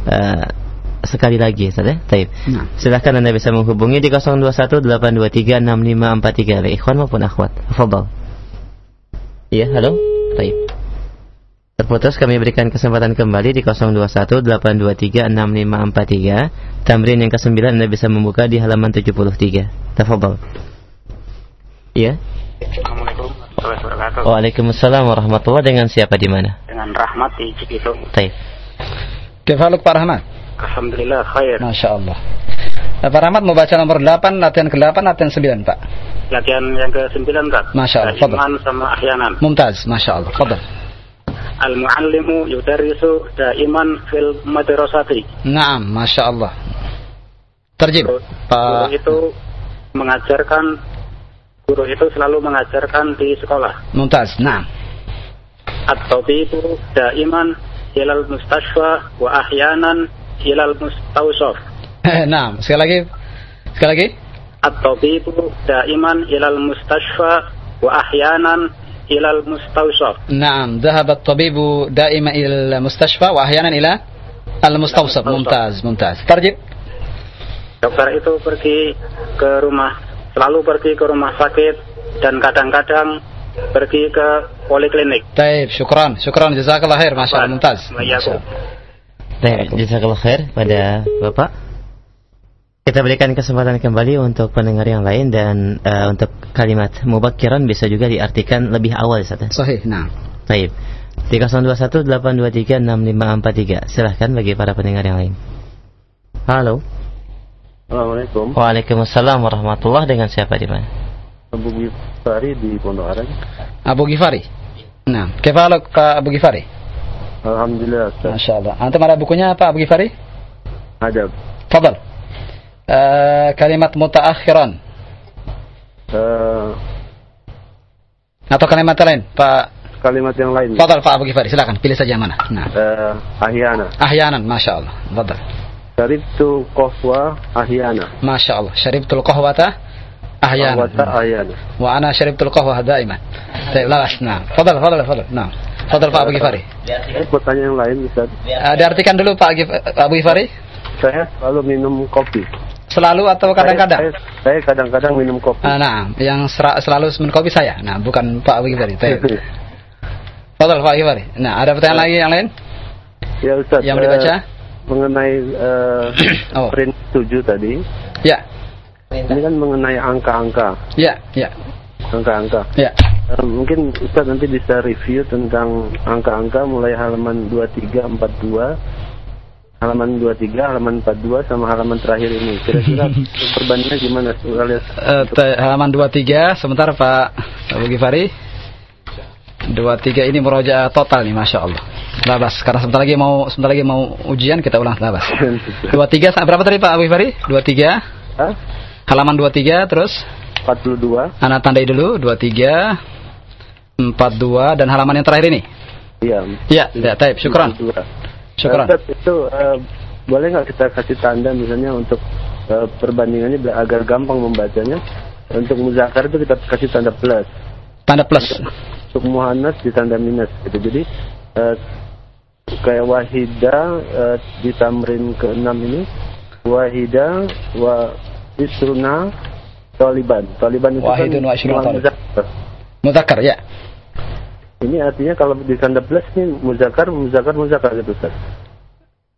eh, sekali lagi Ustaz ya. Taib. Nah. Silahkan Anda bisa menghubungi di 0218236543 baik ikhwan maupun akhwat. Tafadhal. Iya, halo. Taib. Terputus kami berikan kesempatan kembali di 0218236543. Tamrin yang ke-9 Anda bisa membuka di halaman 73. Tafadhal. Iya. Assalamualaikum warahmatullahi wabarakatuh. Waalaikumsalam warahmatullahi dengan siapa di mana? Dengan Rahmat di Cikitung. Taib. Kefaluk Pak Rahmat. Alhamdulillah khair. Masya Allah. Pak Rahmat mau baca nomor 8, latihan ke-8, latihan 9, Pak. Latihan yang ke-9 Ustaz. Masya Allah, fadal. Iman sama ahyanan. Mumtaz, Masya Allah. Fadal. Al-muallimu yudarisu daiman fil madrasati. Naam, Masya Allah. Terjib. Guru Pak. itu mengajarkan guru itu selalu mengajarkan di sekolah. Mumtaz, naam. At-tabibu daiman ilal mustashfa wa ahyanan ilal Mustausof. (laughs) nah, sekali lagi. Sekali lagi. At-tabibu daiman ilal mustashfa wa ahyanan ilal mustausof. Naam, dhahaba at-tabibu daiman ilal mustashfa wa ahyanan ila al-mustausof. Mumtaz, mumtaz. Tarjib. Dokter itu pergi ke rumah, selalu pergi ke rumah sakit dan kadang-kadang pergi ke poliklinik. Baik, syukran, syukran jazakallah khair, masya Allah, mumtaz. Masya Allah. Jazakallah khair pada Bapak. Kita berikan kesempatan kembali untuk pendengar yang lain dan uh, untuk kalimat mubakiran bisa juga diartikan lebih awal Ustaz. Sahih. Nah. Baik. 021-823-6543 Silahkan bagi para pendengar yang lain Halo Assalamualaikum Waalaikumsalam warahmatullahi Dengan siapa di mana? Abu Gifari di Pondok Aren Abu Gifari Nah, kepala Abu Gifari Alhamdulillah. Ustaz. Masya Allah. Antum ada bukunya apa, Abu Gifari? Ada. Fadal. Uh, eh, kalimat mutaakhiran. Uh, Atau kalimat lain, Pak? Kalimat yang lain. Fadal Pak Abu Gifari. silakan pilih saja yang mana. Nah. Uh, ahyana. Ahyanan, Masya Allah. Fadal. Syaribtul kohwa ahyana. Masya Allah. Syaribtul qahwata ahyana. Qahwata ahyana. Wa ana syaribtul kohwa daiman. Baik. Nah, fadal, fadal, fadal. Nah. Fadal Pak Abu Gifari. Saya pertanyaan yang lain bisa. Uh, eh, diartikan dulu Pak Gif eh, Abu Gifari. Saya selalu minum kopi. Selalu atau kadang-kadang? Saya kadang-kadang minum kopi. Uh, nah, yang selalu minum kopi saya. Nah, bukan Pak Abu Gifari. Fadal Pak Gifari. Nah, ada pertanyaan uh, lagi yang lain? Ya Ustaz. Yang mau dibaca? Eh, mengenai uh, (coughs) oh. print 7 tadi. Ya. Ini kan mengenai angka-angka. Ya, ya. Angka-angka. ya. Eh, mungkin Ustaz nanti bisa review tentang angka-angka mulai halaman 23, 42, halaman 23, halaman 42 sama halaman terakhir ini. Kira-kira (laughs) perbandingannya gimana? Te- halaman 23 sebentar Pak. Abu Gifari 23 ini meroja total nih Masya Allah. Labas. Karena sebentar lagi mau sebentar lagi mau ujian kita ulang. Labas. (laughs) 23 sa- berapa tadi Pak Abu Gifari 23 Hah? halaman 23 terus 42. Anak tandai dulu 23 42 dan halaman yang terakhir ini. Iya. Ya, ya, taib. Syukran. 42. Syukran. Eh, Ustaz, itu eh, boleh nggak kita kasih tanda misalnya untuk eh, perbandingannya agar gampang membacanya? Untuk muzakar itu kita kasih tanda plus. Tanda plus. Untuk muhannas di tanda minus gitu. Jadi eh, kayak wahida eh, di tamrin ke-6 ini wahida wa isruna taliban. Taliban itu Wahidun wa kan muzakkar. Muzakkar ya. Ini artinya kalau di tanda plus nih muzakar, muzakar, muzakar gitu Ustaz.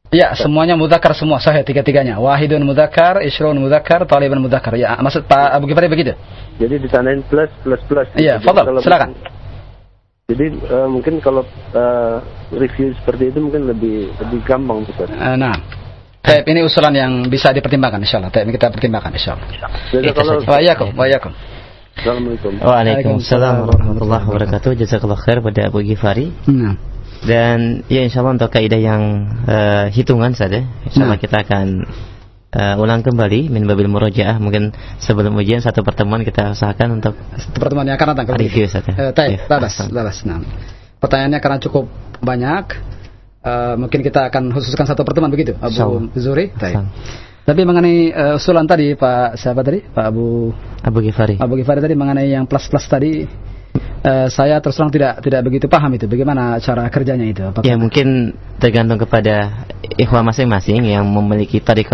Ya, semuanya muzakkar semua sahih tiga-tiganya. Wahidun muzakkar, isrun muzakkar, taliban muzakkar. Ya, maksud Pak Abu Gifari begitu? Jadi ditandain plus plus plus. Iya, Jadi fadal, silakan. Jadi eh, mungkin kalau eh, review seperti itu mungkin lebih lebih gampang Ustaz. Eh, nah. Taib, ini usulan yang bisa dipertimbangkan insyaallah. Taib, ini kita pertimbangkan insyaallah. Wa iyyakum, wa iyyakum. Assalamualaikum. Waalaikumsalam warahmatullahi wabarakatuh. Jazakallah khair pada Abu Gifari. Nah. Dan ya insya Allah untuk kaidah yang eh, hitungan saja, insya Allah Nah. kita akan eh, ulang kembali min babil murojaah mungkin sebelum ujian satu pertemuan kita usahakan untuk pertemuan yang akan datang. review begitu. saja. Eh, Taib, Iya, labas, Ahsan. labas. Nah. Pertanyaannya karena cukup banyak, eh, mungkin kita akan khususkan satu pertemuan begitu, Abu Insyaallah. Zuri. Taib. Tapi mengenai uh, usulan tadi Pak siapa tadi? Pak Abu Abu Ghifari. Abu Ghifari tadi mengenai yang plus-plus tadi uh, saya terus terang tidak tidak begitu paham itu. Bagaimana cara kerjanya itu? Apakah Ya mungkin tergantung kepada ikhwan masing-masing yang memiliki tarikh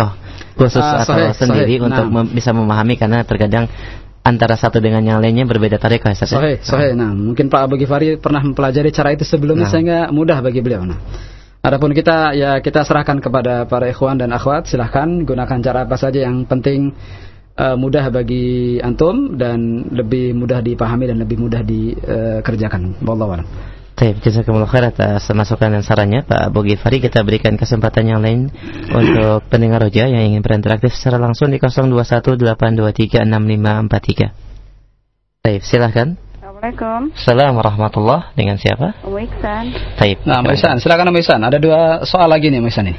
khusus Ah, atau sahih, sendiri sahih. untuk Nah. mem- bisa memahami karena terkadang antara satu dengan yang lainnya berbeda tarikh ya? Sahih, sahih. Nah, mungkin Pak Abu Ghifari pernah mempelajari cara itu sebelumnya Nah. sehingga mudah bagi beliau. Nah. Adapun kita ya kita serahkan kepada para ikhwan dan akhwat, silahkan gunakan cara apa saja yang penting eh, mudah bagi antum dan lebih mudah dipahami dan lebih mudah dikerjakan. Wallahu a'lam. Baik, jazakumullah khair atas masukan dan sarannya Pak Abu Ghifari. Kita berikan kesempatan yang lain (clears throat) untuk pendengar roja yang ingin berinteraktif secara langsung di 0218236543. Baik, silahkan. Assalamualaikum. Assalamualaikum warahmatullahi Dengan siapa? Umu Iksan. Taib. Nah, Mbak Isan, silakan Mbak Isan. Ada dua soal lagi nih Mbak Isan ini.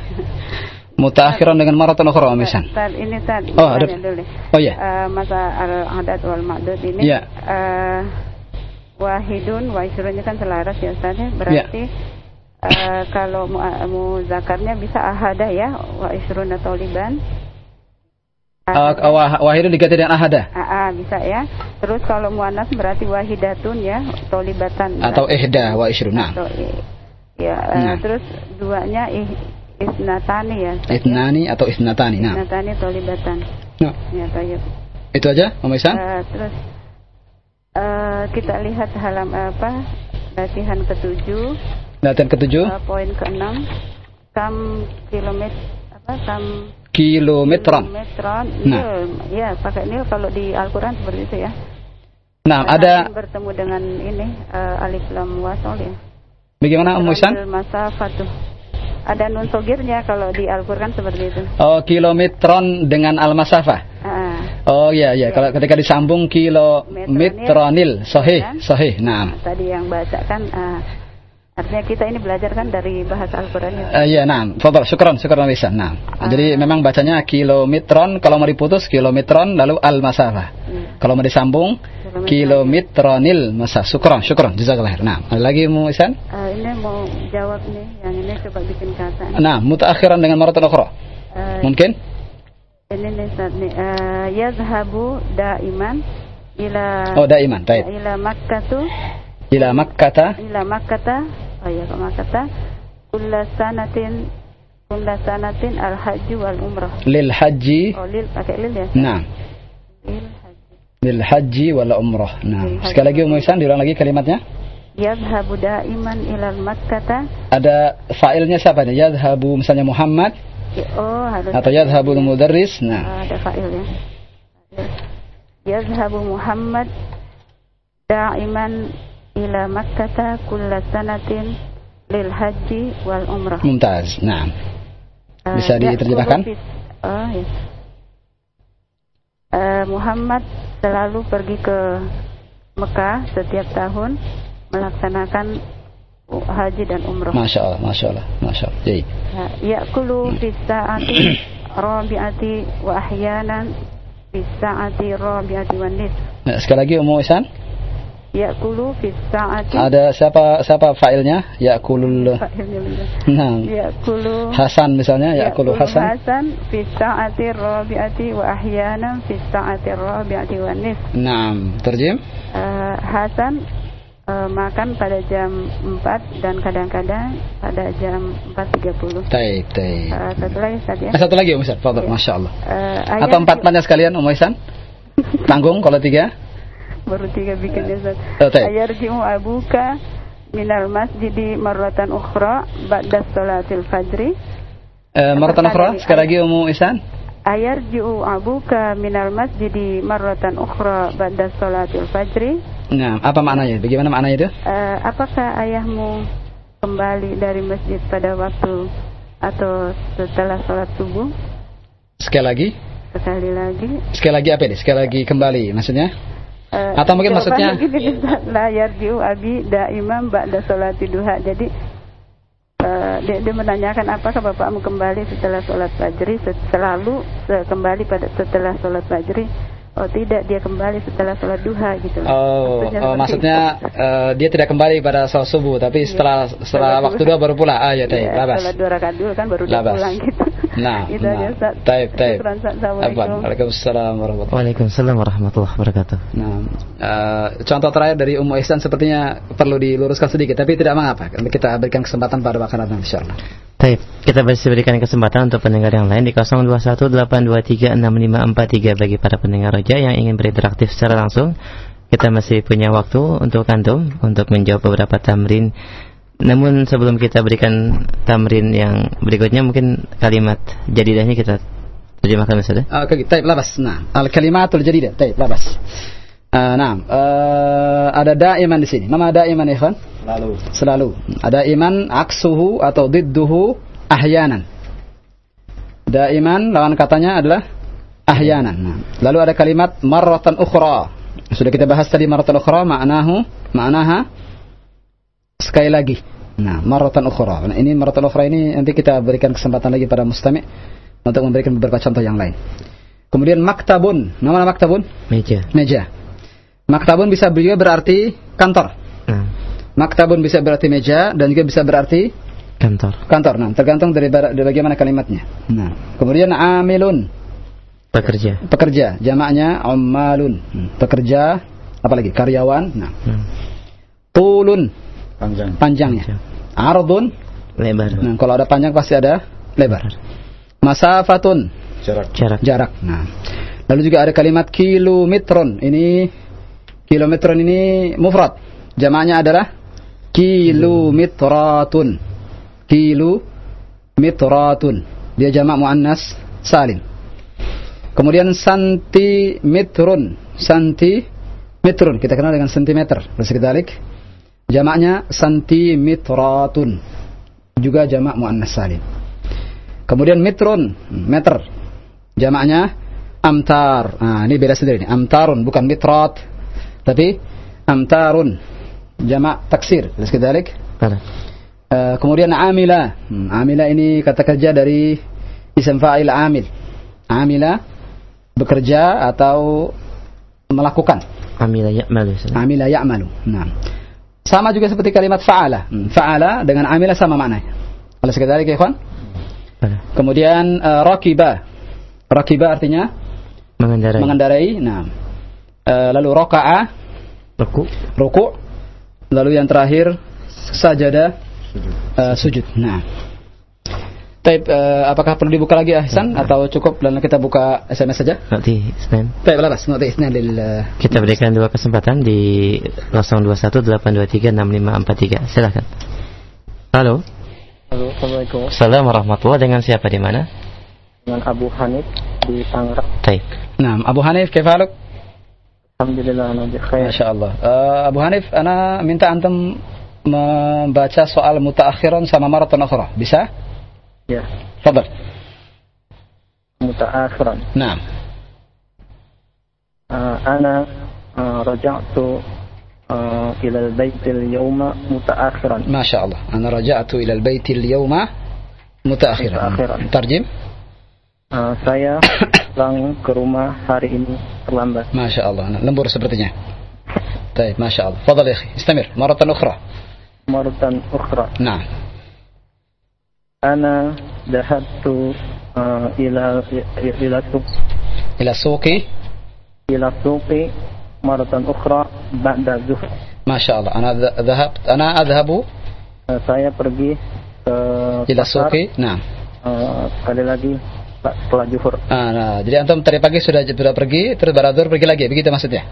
(laughs) Mutaakhiran dengan maraton ukhra Mbak Isan. Tad, ini tad. Oh, ada- dulu. Oh, iya. Eh, masa al-adat wal ma'dud ini. Iya. eh, wahidun wa isrunnya kan selaras ya Ustaz ya. Berarti eh, kalau mu, mu zakarnya bisa ahada ya wa isrun atau liban. Uh, wah, wahidun diganti dengan ahada Ah, ah, bisa ya. Terus kalau muannas berarti wahidatun ya, tolibatan. atau ihda wa ishrun. Nah, Atau ya, eh, Nah. terus duanya ih, isnatani ya. itnani atau isnatani. Nah, Isnatani tolibatan. Nah. Ya, tayyib. itu aja Mbak Isan. Eh, terus eh, kita lihat halam apa latihan ketujuh, Latihan ketujuh, eh, poin keenam, kam kilometer apa kam kilometron. kilometron Nah. nil ya pakai nil kalau di Al-Quran seperti itu ya. Nah, ada Sambil bertemu dengan ini eh, alif lam wasol ya. bagaimana? Sambil masafatuh. Ada nun sogirnya kalau di Al-Quran seperti itu. Oh, kilometron dengan al-masafah. Ah, Oh iya iya, kalau ketika disambung kilometronil, sahih, sahih. Nah, tadi yang baca kan ah, artinya kita ini belajar kan dari bahasa Al-Quran ya. Eh, iya, nah, fadal, syukran, syukran Mbak Isan. Nah, jadi memang bacanya kilometron, kalau mau diputus kilometron lalu al-masafah. Kalau mau disambung kilometronil masa. Syukran, syukran, jazakallah. Nah, ada lagi Mbak Isan? Ah, ini mau jawab nih, yang ini coba bikin kata. Nah, mutaakhiran dengan maraton ukhra. Eh, Mungkin? Ini nih Ustaz nih, eh, yazhabu daiman ila Oh, daiman, baik. ila Makkah tuh Ila Makkata ila Makkah. Oh ya ke Makkah. Kulla sanatin kulla sanatin al haji wal umrah. Lil haji. oh lil pakai lil ya? Nah, lil lil haji wal umrah. Nah, sekali lagi Mbak Isan, diulang lagi kalimatnya. yazhabu daiman ila Makkah. Ada failnya siapa nih? Yadhabu misalnya Muhammad. Oh harus atau yadhabul mudarris. Nah, Ah, ada fa'ilnya. Yazhabu Muhammad daiman ila Makkah kulla sanatin lil haji wal umrah mumtaz. Nah, Bisa ya, diterjemahkan? Oh, ya. Eh, Muhammad selalu pergi ke Mekah setiap tahun melaksanakan haji dan umrah. Masya Allah, Masya Allah, Masya Allah. Jadi, Ya kulu (clears throat) fi sa'ati rabi'ati wa ahyanan fi sa'ati rabi'ati wan nis. nah, sekali lagi Ummu Isan, Ya kulu fi sa'ati ada siapa siapa failnya? Yakulul Nah, Ya kulu Hasan misalnya, Yakulu Hasan. Hasan fi sa'ati rabi'ati wa ahyanan fi sa'ati rabi'ati wan nis. Nah, terjem. Eh, Hasan eh, makan pada jam 4 dan kadang-kadang pada jam 4.30. Taib, taib. Eh, satu lagi Ustaz ya. Eh, satu lagi Ummu Isan, Fadal, Masya Allah. Eh, Atau ayat empat empatnya sekalian Ummu Isan? (laughs) Tanggung kalau tiga? Baru tiga bikin Ustaz. Oh, taib. Ayarji'u abuka minal masjidi marratan ukhra ba'da salatil fajri. Eh, ukhra, sekali lagi Ummu Isan. Ayarji'u abuka minal masjidi marratan ukhra ba'da salatil fajri. Nah, apa maknanya? Bagaimana maknanya itu? Eh, apakah ayahmu kembali dari masjid pada waktu atau setelah sholat subuh? Sekali lagi? Sekali lagi. Sekali lagi apa ini? Sekali lagi kembali, maksudnya? Eh, Atau mungkin maksudnya- (laughs) gini, Ustaz. la yarji'u abi daimam ba'da sholati duha. Jadi eh, dia, dia menanyakan apakah bapakmu kembali setelah sholat fajri se- selalu se- kembali pada setelah sholat fajri oh tidak dia kembali setelah sholat duha gitu Oh, Maksudnya oh, maksudnya eh, dia tidak kembali pada sholat subuh, tapi setelah setelah Sholat waktu duha. dua baru pulang. Ah ya, Iya, labas. sholat dua rakaat dulu kan baru Labas. pulang gitu Nah, Itu nah. Ustaz. Taib, taib. Waalaikumsalam warahmatullahi Waalaikumsalam warahmatullahi wabarakatuh. Nah, eh, contoh terakhir dari Ummu Ihsan sepertinya perlu diluruskan sedikit, tapi tidak mengapa. Kita berikan kesempatan pada makanan insyaallah. Baik, kita masih berikan kesempatan untuk pendengar yang lain di 0218236543 bagi para pendengar roja yang ingin berinteraksi secara langsung. Kita masih punya waktu untuk antum untuk menjawab beberapa tamrin. Namun sebelum kita berikan tamrin yang berikutnya mungkin kalimat jadidahnya kita terjemahkan Ustaz. ya? Oke, taib labas. Nah, al kalimatul jadidah. Taib labas. Uh, nah, eh, ada daiman di sini. Nama daiman ya, Ikhwan? Lalu. Selalu. Ada iman aksuhu atau didduhu ahyanan. Daiman lawan katanya adalah ahyanan. Nah, lalu ada kalimat marratan ukhra. Sudah kita bahas tadi marratan ukhra maknahu maknaha sekali lagi. Nah, marratan ukhra. Nah, ini marratan ukhra ini nanti kita berikan kesempatan lagi pada mustami untuk memberikan beberapa contoh yang lain. Kemudian maktabun. Nama maktabun? Meja. Meja. Maktabun bisa juga berarti kantor. Nah, Maktabun bisa berarti meja dan juga bisa berarti kantor. kantor. Nah, tergantung dari, dari bagaimana kalimatnya. Nah, kemudian amilun, Pekerja. pekerja. Jamaknya ammalun. Hmm, Pekerja, apalagi karyawan. Nah, Hmm. tulun, Panjang. panjangnya. Ardun, Lebar. nah kalau ada panjang pasti ada lebar. Masafatun, Jarak. Jarak. jarak. Nah, lalu juga ada kalimat kilometron. Ini kilometron ini mufrad. Jamaknya adalah kilometratun. Kilometratun. Dia jamak muannas salim. Kemudian santimetrun. Santimetrun. Kita kenal dengan sentimeter. Bersekitarik. Jamaknya santimetratun. Juga jamak muannas salim. Kemudian metron, meter. Jamaknya amtar. Nah, ini beda sendiri nih. Amtarun bukan mitrat. Tapi amtarun. Jamak taksir. Bersekitarik. Mana? Eh, kemudian amila. Hmm, amila ini kata kerja dari isim fa'il amil. Amila bekerja atau melakukan. Amila ya'malu. Amila ya'malu. Nah. Sama juga seperti kalimat fa'ala. Hmm, Fa'ala dengan amila sama maknanya. Oleh sekali ya, ikhwan. Kemudian eh, rakiba. Rakiba artinya Mengendarai. mengendarai. Nah. Eh, lalu raka'a, Ruku. ruku'. Lalu yang terakhir sajada eh, sujud. Nah. Taib, eh, apakah perlu dibuka lagi Ahsan atau cukup dan kita buka SMS saja? Nanti Senin. Taib, lalas. Nanti Isnin lil Kita berikan dua kesempatan di 0218236543. Silakan. Halo. Halo, Assalamualaikum. Assalamualaikum warahmatullahi Dengan siapa di mana? Dengan Abu Hanif di Tangerang. Taib. Nah, Abu Hanif, kefaluk? Alhamdulillah, ana bi khair. Masya Allah. Eh, Abu Hanif, ana minta antum membaca soal mutaakhiran sama maraton ukhra. Bisa? Ya, Fadal. mutaakhiran. Nah. آه، أنا آه، رجعت آه، إلى البيت اليوم متأخرا ما شاء الله. أنا رجعت إلى البيت اليوم متأخرا. متأخرا. ترجم. آه، saya (coughs) pulang ke rumah hari ini terlambat. ما شاء الله. Nah, lembur sepertinya. طيب ما شاء الله. تفضل يا أخي. استمر مرة أخرى. مرة أخرى نعم. ana dahattu uh, eh, ila ila suq ila suqi ila suqi maratan ukhra ba'da zuhur Masya Allah, ana dhahab, ana adhabu uh, saya pergi ke ila suqi, nah uh, sekali lagi setelah zuhur. Ah, nah, jadi antum tadi pagi sudah sudah pergi, terus baradur pergi lagi, begitu maksudnya?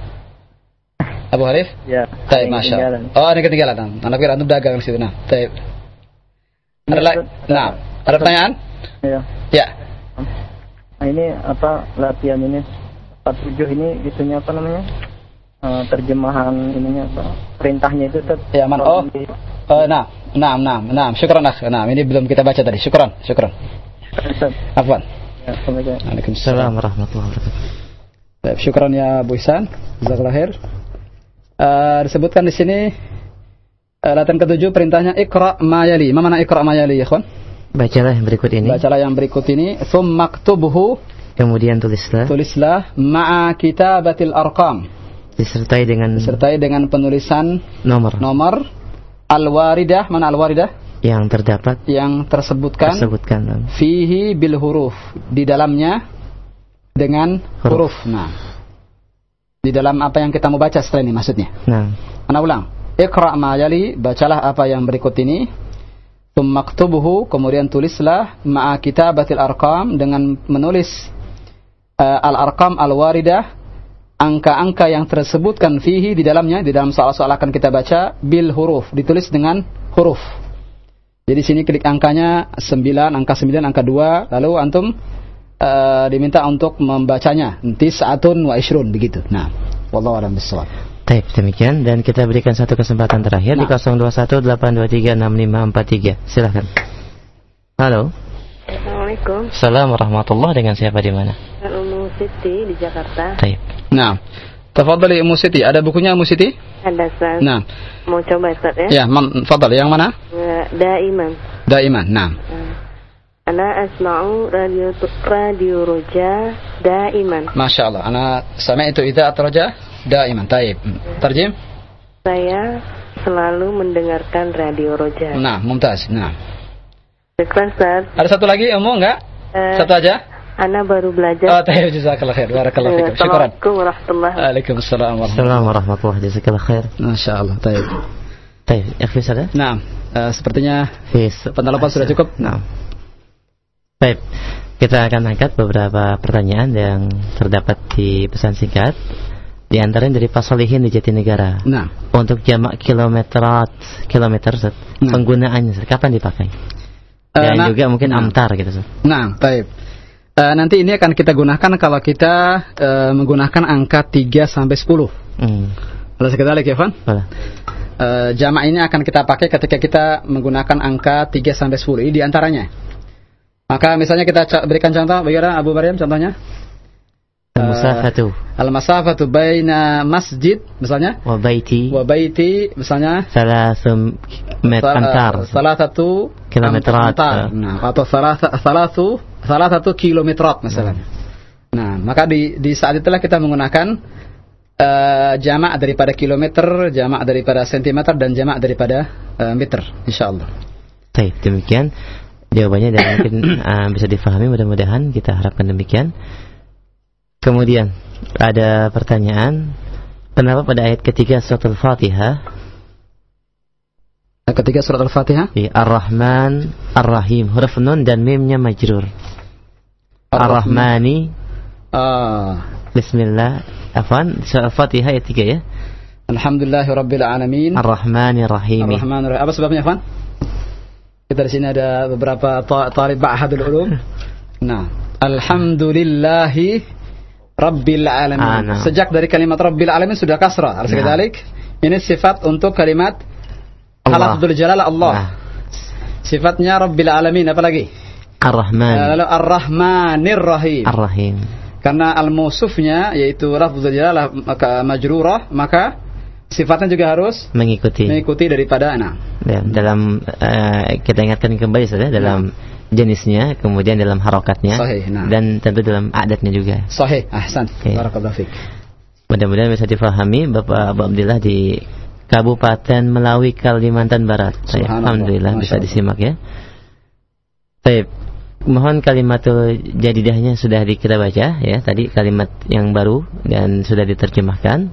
(laughs) Abu Harif? Ya. Taib, masya Allah. Oh, ini ketinggalan. Anak kira antum dagang di situ. Nah, taib. Ada Ya, lagi? Nah, ada pertanyaan? Ya. Ya. Nah, ini apa latihan ini 47 ini itunya apa namanya? Eh, terjemahan ininya apa? Perintahnya itu Ustaz. Ya, man. Oh. Oh, nah, nah, nah, nah. Syukran, akh. Nah, ini belum kita baca tadi. Syukran, syukran. Afwan. Ya, Assalamualaikum. Waalaikumsalam. Warahmatullahi wabarakatuh. Baik, syukran ya Bu Ihsan. Jazakallah khair. Eh, disebutkan di sini latihan ketujuh perintahnya Iqra ma yali. Ma mana Iqra ma yali, ya, kawan? Bacalah yang berikut ini. Bacalah yang berikut ini. Thumma ktubhu Kemudian tulislah tulislah ma'a kitabatil arqam. disertai dengan Disertai dengan penulisan nomor. nomor al-waridah. Mana al-waridah? yang terdapat yang tersebutkan tersebutkan fihi bil huruf di dalamnya dengan huruf. Huruf. Nah. Di dalam apa yang kita mau baca setelah ini maksudnya. Nah, Ana ulang. Iqra ma yali, bacalah apa yang berikut ini. Tumaktubuhu, kemudian tulislah ma'a kitabatil arqam dengan menulis eh, al-arqam al-waridah angka-angka yang tersebutkan fihi di dalamnya di dalam soal-soal akan kita baca bil huruf ditulis dengan huruf. Jadi sini klik angkanya 9, angka 9, angka 2, lalu antum eh, diminta untuk membacanya. Nanti saatun wa ishrun begitu. Nah, wallahu a'lam. Baik, demikian dan kita berikan satu kesempatan terakhir di 0218236543. Silakan. Halo. Assalamualaikum. Assalamualaikum warahmatullahi dengan siapa di mana? Umu Siti di Jakarta. Baik. Nah, tafadhali Ummu Siti. Ada bukunya Ummu Siti? Ada Ustaz. Nah, Mau coba Ustaz ya? ya, mam, fadhal. Yang mana? Eh, Daiman. Daiman. Nah. Ana asma'u radio radio roja daiman. Masya Allah. Ana sami'tu idza atraja daiman. Taib. Terjem? Saya selalu mendengarkan radio roja. Nah, mumtaz. Nah. Syukran Ustaz. Ada satu lagi Ummu enggak? Eh, Satu aja? Ana baru belajar. Oh, taib jazakallah khair. Barakallahu fikum. Syukran. Assalamualaikum warahmatullahi wabarakatuh. Waalaikumsalam warahmatullahi warahmatullahi jazakallahu khair. Masya Allah. Taib. Baik, ikhlas ada? Nah, eh, sepertinya Fis. penalapan sudah cukup. Nah. Baik, kita akan angkat beberapa pertanyaan yang terdapat di pesan singkat. Di antaranya dari Pak Solihin di Jatinegara. Nah. Untuk jamak kilometerat, kilometer, Ustaz, penggunaannya Ustaz, kapan dipakai? Dan nah, juga mungkin nah. amtar gitu, Ustaz. Nah, baik. Eh, nanti ini akan kita gunakan kalau kita eh, menggunakan angka 3 sampai 10. Hmm. Kalau sekali lagi, Evan. Boleh. Eh, jamak ini akan kita pakai ketika kita menggunakan angka 3 sampai 10. Ini di antaranya. Maka misalnya kita berikan contoh, bagaimana Abu Maryam contohnya? Al-musafatu Al-masafatu baina masjid misalnya wa baiti wa baiti misalnya salasum met amtar. salah satu Kilometerat. amtar. Nah, atau salah salah satu salah satu kilometerat misalnya. Nah, maka di di saat itulah kita menggunakan eh, jamak daripada kilometer, jamak daripada sentimeter dan jamak daripada eh, meter, insyaallah. Baik, demikian jawabannya dan mungkin uh, (coughs) bisa difahami mudah-mudahan kita harapkan demikian. Kemudian ada pertanyaan, kenapa pada ayat ketiga surat Al-Fatihah Ketiga surat Al-Fatihah di Ar-Rahman, Ar-Rahim, huruf nun dan mimnya majrur. Ar-Rahmani, Ah, Bismillah, afwan, surat Al-Fatihah ayat 3 ya. Alhamdulillahirabbil alamin. Ar-Rahmani Rahim. Ar-Rahman Ar-Rahim. Apa sebabnya, Fan? Kita di sini ada beberapa ta- talib ba'hadul ulum. (laughs) Nah, alhamdulillahi rabbil alamin. Ah, nah. Sejak dari kalimat rabbil alamin sudah kasrah. Nah. kedalik. Ini sifat untuk kalimat Allah. Al-Abdul Jalal Allah. Nah. Sifatnya rabbil alamin apa lagi? Ar-Rahman, Lalu Ar-Rahmanir Rahim. Ar-Rahim. Karena al-musufnya yaitu lafzul jalalah maka majrurah, maka sifatnya juga harus Mengikuti. mengikuti daripada nah. Dan dalam eh, kita ingatkan kembali saja dalam jenisnya, kemudian dalam harokatnya, Sahih, nah. dan tentu dalam adatnya juga. Sahih, ahsan. Fiik. Mudah-mudahan bisa difahami Bapak Abu Abdillah di Kabupaten Melawi Kalimantan Barat. Baik, Subhanallah. Alhamdulillah Masya bisa Allah. disimak ya. Baik. Mohon kalimatul jadidahnya sudah kita baca ya. Tadi kalimat yang baru dan sudah diterjemahkan.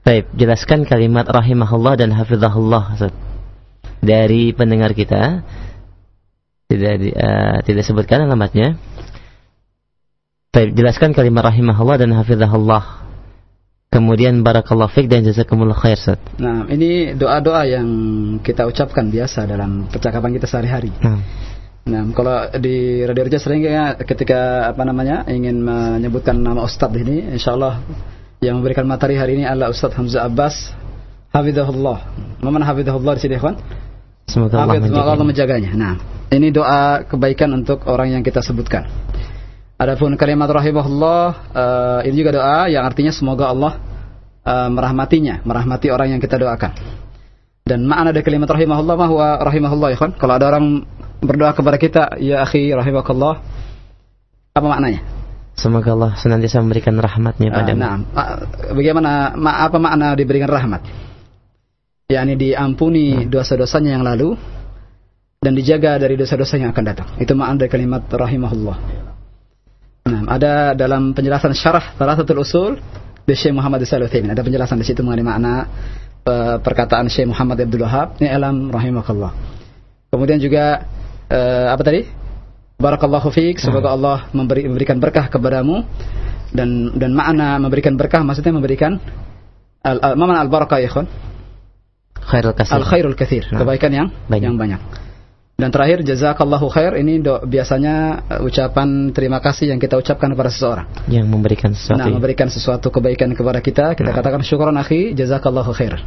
Baik, jelaskan kalimat rahimahullah dan hafizahullah Ustaz. dari pendengar kita. Tidak di- eh, tidak sebutkan alamatnya. Baik, jelaskan kalimat rahimahullah dan hafizahullah. Kemudian barakallahu fiik dan jazakumullah khair Ustaz. Nah, ini doa-doa yang kita ucapkan biasa dalam percakapan kita sehari-hari. Nah. Nah, kalau di Radio Raja sering ketika apa namanya ingin menyebutkan nama Ustadz ini, insya Allah yang memberikan materi hari ini adalah Ustadz Hamzah Abbas, Hafidahullah. Mana Hafidahullah di sini, ikhwan? Semoga Allah semoga Allah menjaga. menjaganya. Nah, ini doa kebaikan untuk orang yang kita sebutkan. Adapun kalimat rahimahullah eh, ini juga doa yang artinya semoga Allah eh, merahmatinya, merahmati orang yang kita doakan. Dan makna dari kalimat rahimahullah mah huwa rahimahullah kan? Kalau ada orang berdoa kepada kita, ya akhi rahimakallah, apa maknanya? Semoga Allah senantiasa memberikan rahmatnya Ah, padamu. nah, ah, bagaimana ma- apa makna diberikan rahmat? yakni diampuni dosa-dosanya yang lalu dan dijaga dari dosa-dosa yang akan datang. Itu makna dari kalimat rahimahullah. Nah, ada dalam penjelasan syarah Thalathatul Usul di Syekh Muhammad Salih Utsaimin. Ada penjelasan di situ mengenai makna uh, perkataan Syekh Muhammad Abdul Wahab. Ini alam rahimahullah. Kemudian juga uh, apa tadi? Barakallahu fiik, semoga Allah memberi, memberikan berkah kepadamu dan dan makna memberikan berkah maksudnya memberikan al, al, al barakah ya ikhwan? Khairul. Al khairul kathir, Nah. kebaikan yang Banyak. yang banyak. Dan terakhir jazakallahu khair ini do, biasanya uh, ucapan terima kasih yang kita ucapkan kepada seseorang. Yang memberikan sesuatu. Nah, memberikan sesuatu kebaikan kepada kita, kita katakan syukran akhi, jazakallahu khair.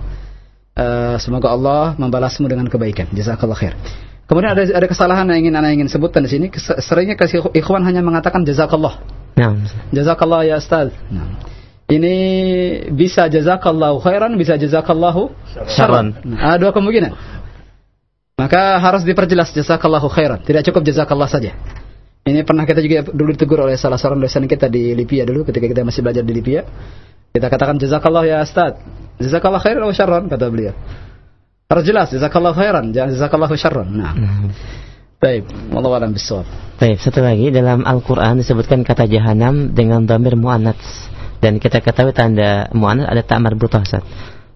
Eh, semoga Allah membalasmu dengan kebaikan. Jazakallahu khair. Kemudian ada ada kesalahan yang ingin anak ingin sebutkan di sini. Seringnya kasih ikhwan hanya mengatakan jazakallah. Nah, Jazakallah ya Ustaz. Nah. Ini bisa jazakallahu khairan, bisa jazakallahu syarran. Nah, Ada dua kemungkinan. Maka harus diperjelas jazakallahu khairan. Tidak cukup jazakallah saja. Ini pernah kita juga dulu ditegur oleh salah seorang dosen kita di Libya dulu ketika kita masih belajar di Libya. Kita katakan jazakallah ya Ustaz. Jazakallah khairan atau syarran kata beliau. Harus jelas jazakallahu khairan, jazakallahu syarran. Nah. Baik, wallahu a'lam bissawab. Baik, satu lagi dalam Al-Quran disebutkan kata jahanam dengan damir mu'anats dan kita ketahui tanda mu'anats ada tak marbutah Ustaz.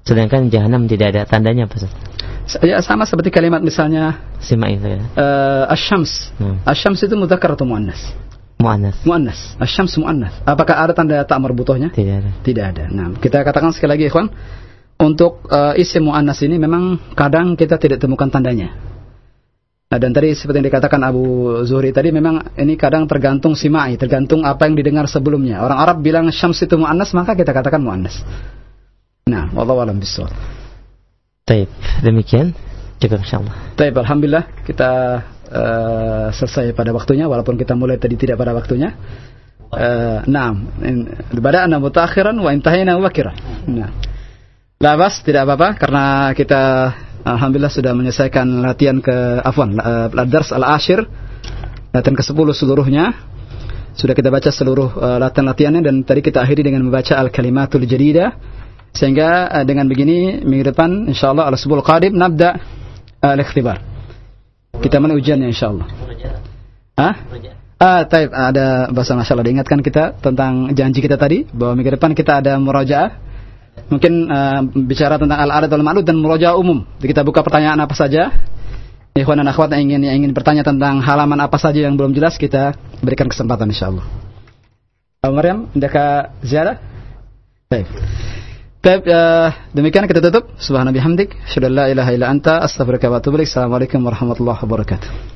Sedangkan jahanam tidak ada tandanya apa Ustaz? Ya sama seperti kalimat misalnya Simak itu ya. eh, asyams. Hmm. Asyams itu mudzakkar atau muannas? Mu'anats. Muannas. Asyams muannas. Apakah ada tanda tak marbutohnya? Tidak ada. Tidak ada. Nah, kita katakan sekali lagi ikhwan, untuk eh, isim muannas ini memang kadang kita tidak temukan tandanya. Nah, dan tadi seperti yang dikatakan Abu Zuhri tadi memang ini kadang tergantung simai, tergantung apa yang didengar sebelumnya. Orang Arab bilang syams itu muannas, maka kita katakan muannas. Nah, wallahu a'lam bishawab. Baik, demikian. Cukup insyaallah. Baik, alhamdulillah kita eh, selesai pada waktunya walaupun kita mulai tadi tidak pada waktunya. Eh, naam, in- bada'na mutakhiran wa intahayna mubakiran. Nah. La bas, tidak apa-apa karena kita alhamdulillah sudah menyelesaikan latihan ke afwan, uh, dars al-ashir latihan ke-10 seluruhnya. Sudah kita baca seluruh eh, latihan-latihannya dan tadi kita akhiri dengan membaca al-kalimatul jadidah sehingga eh, dengan begini minggu depan insyaallah al-asbul qadim nabda eh, al-ikhtibar. Kita mana ujiannya insyaallah. Hah? Ah, taib, ada bahasa masalah diingatkan kita tentang janji kita tadi bahwa minggu depan kita ada murajaah. Mungkin eh, bicara tentang al-adat wal ma'lud dan murajaah umum. Kita buka pertanyaan apa saja. Ikhwan dan akhwat yang ingin yang ingin bertanya tentang halaman apa saja yang belum jelas kita berikan kesempatan insyaallah. Abu Maryam, indaka ziarah? Baik. Baik, eh, demikian kita tutup. Subhanallahi bihamdik, la ilaha illa anta, wa atubu ilaik. Assalamualaikum warahmatullahi wabarakatuh.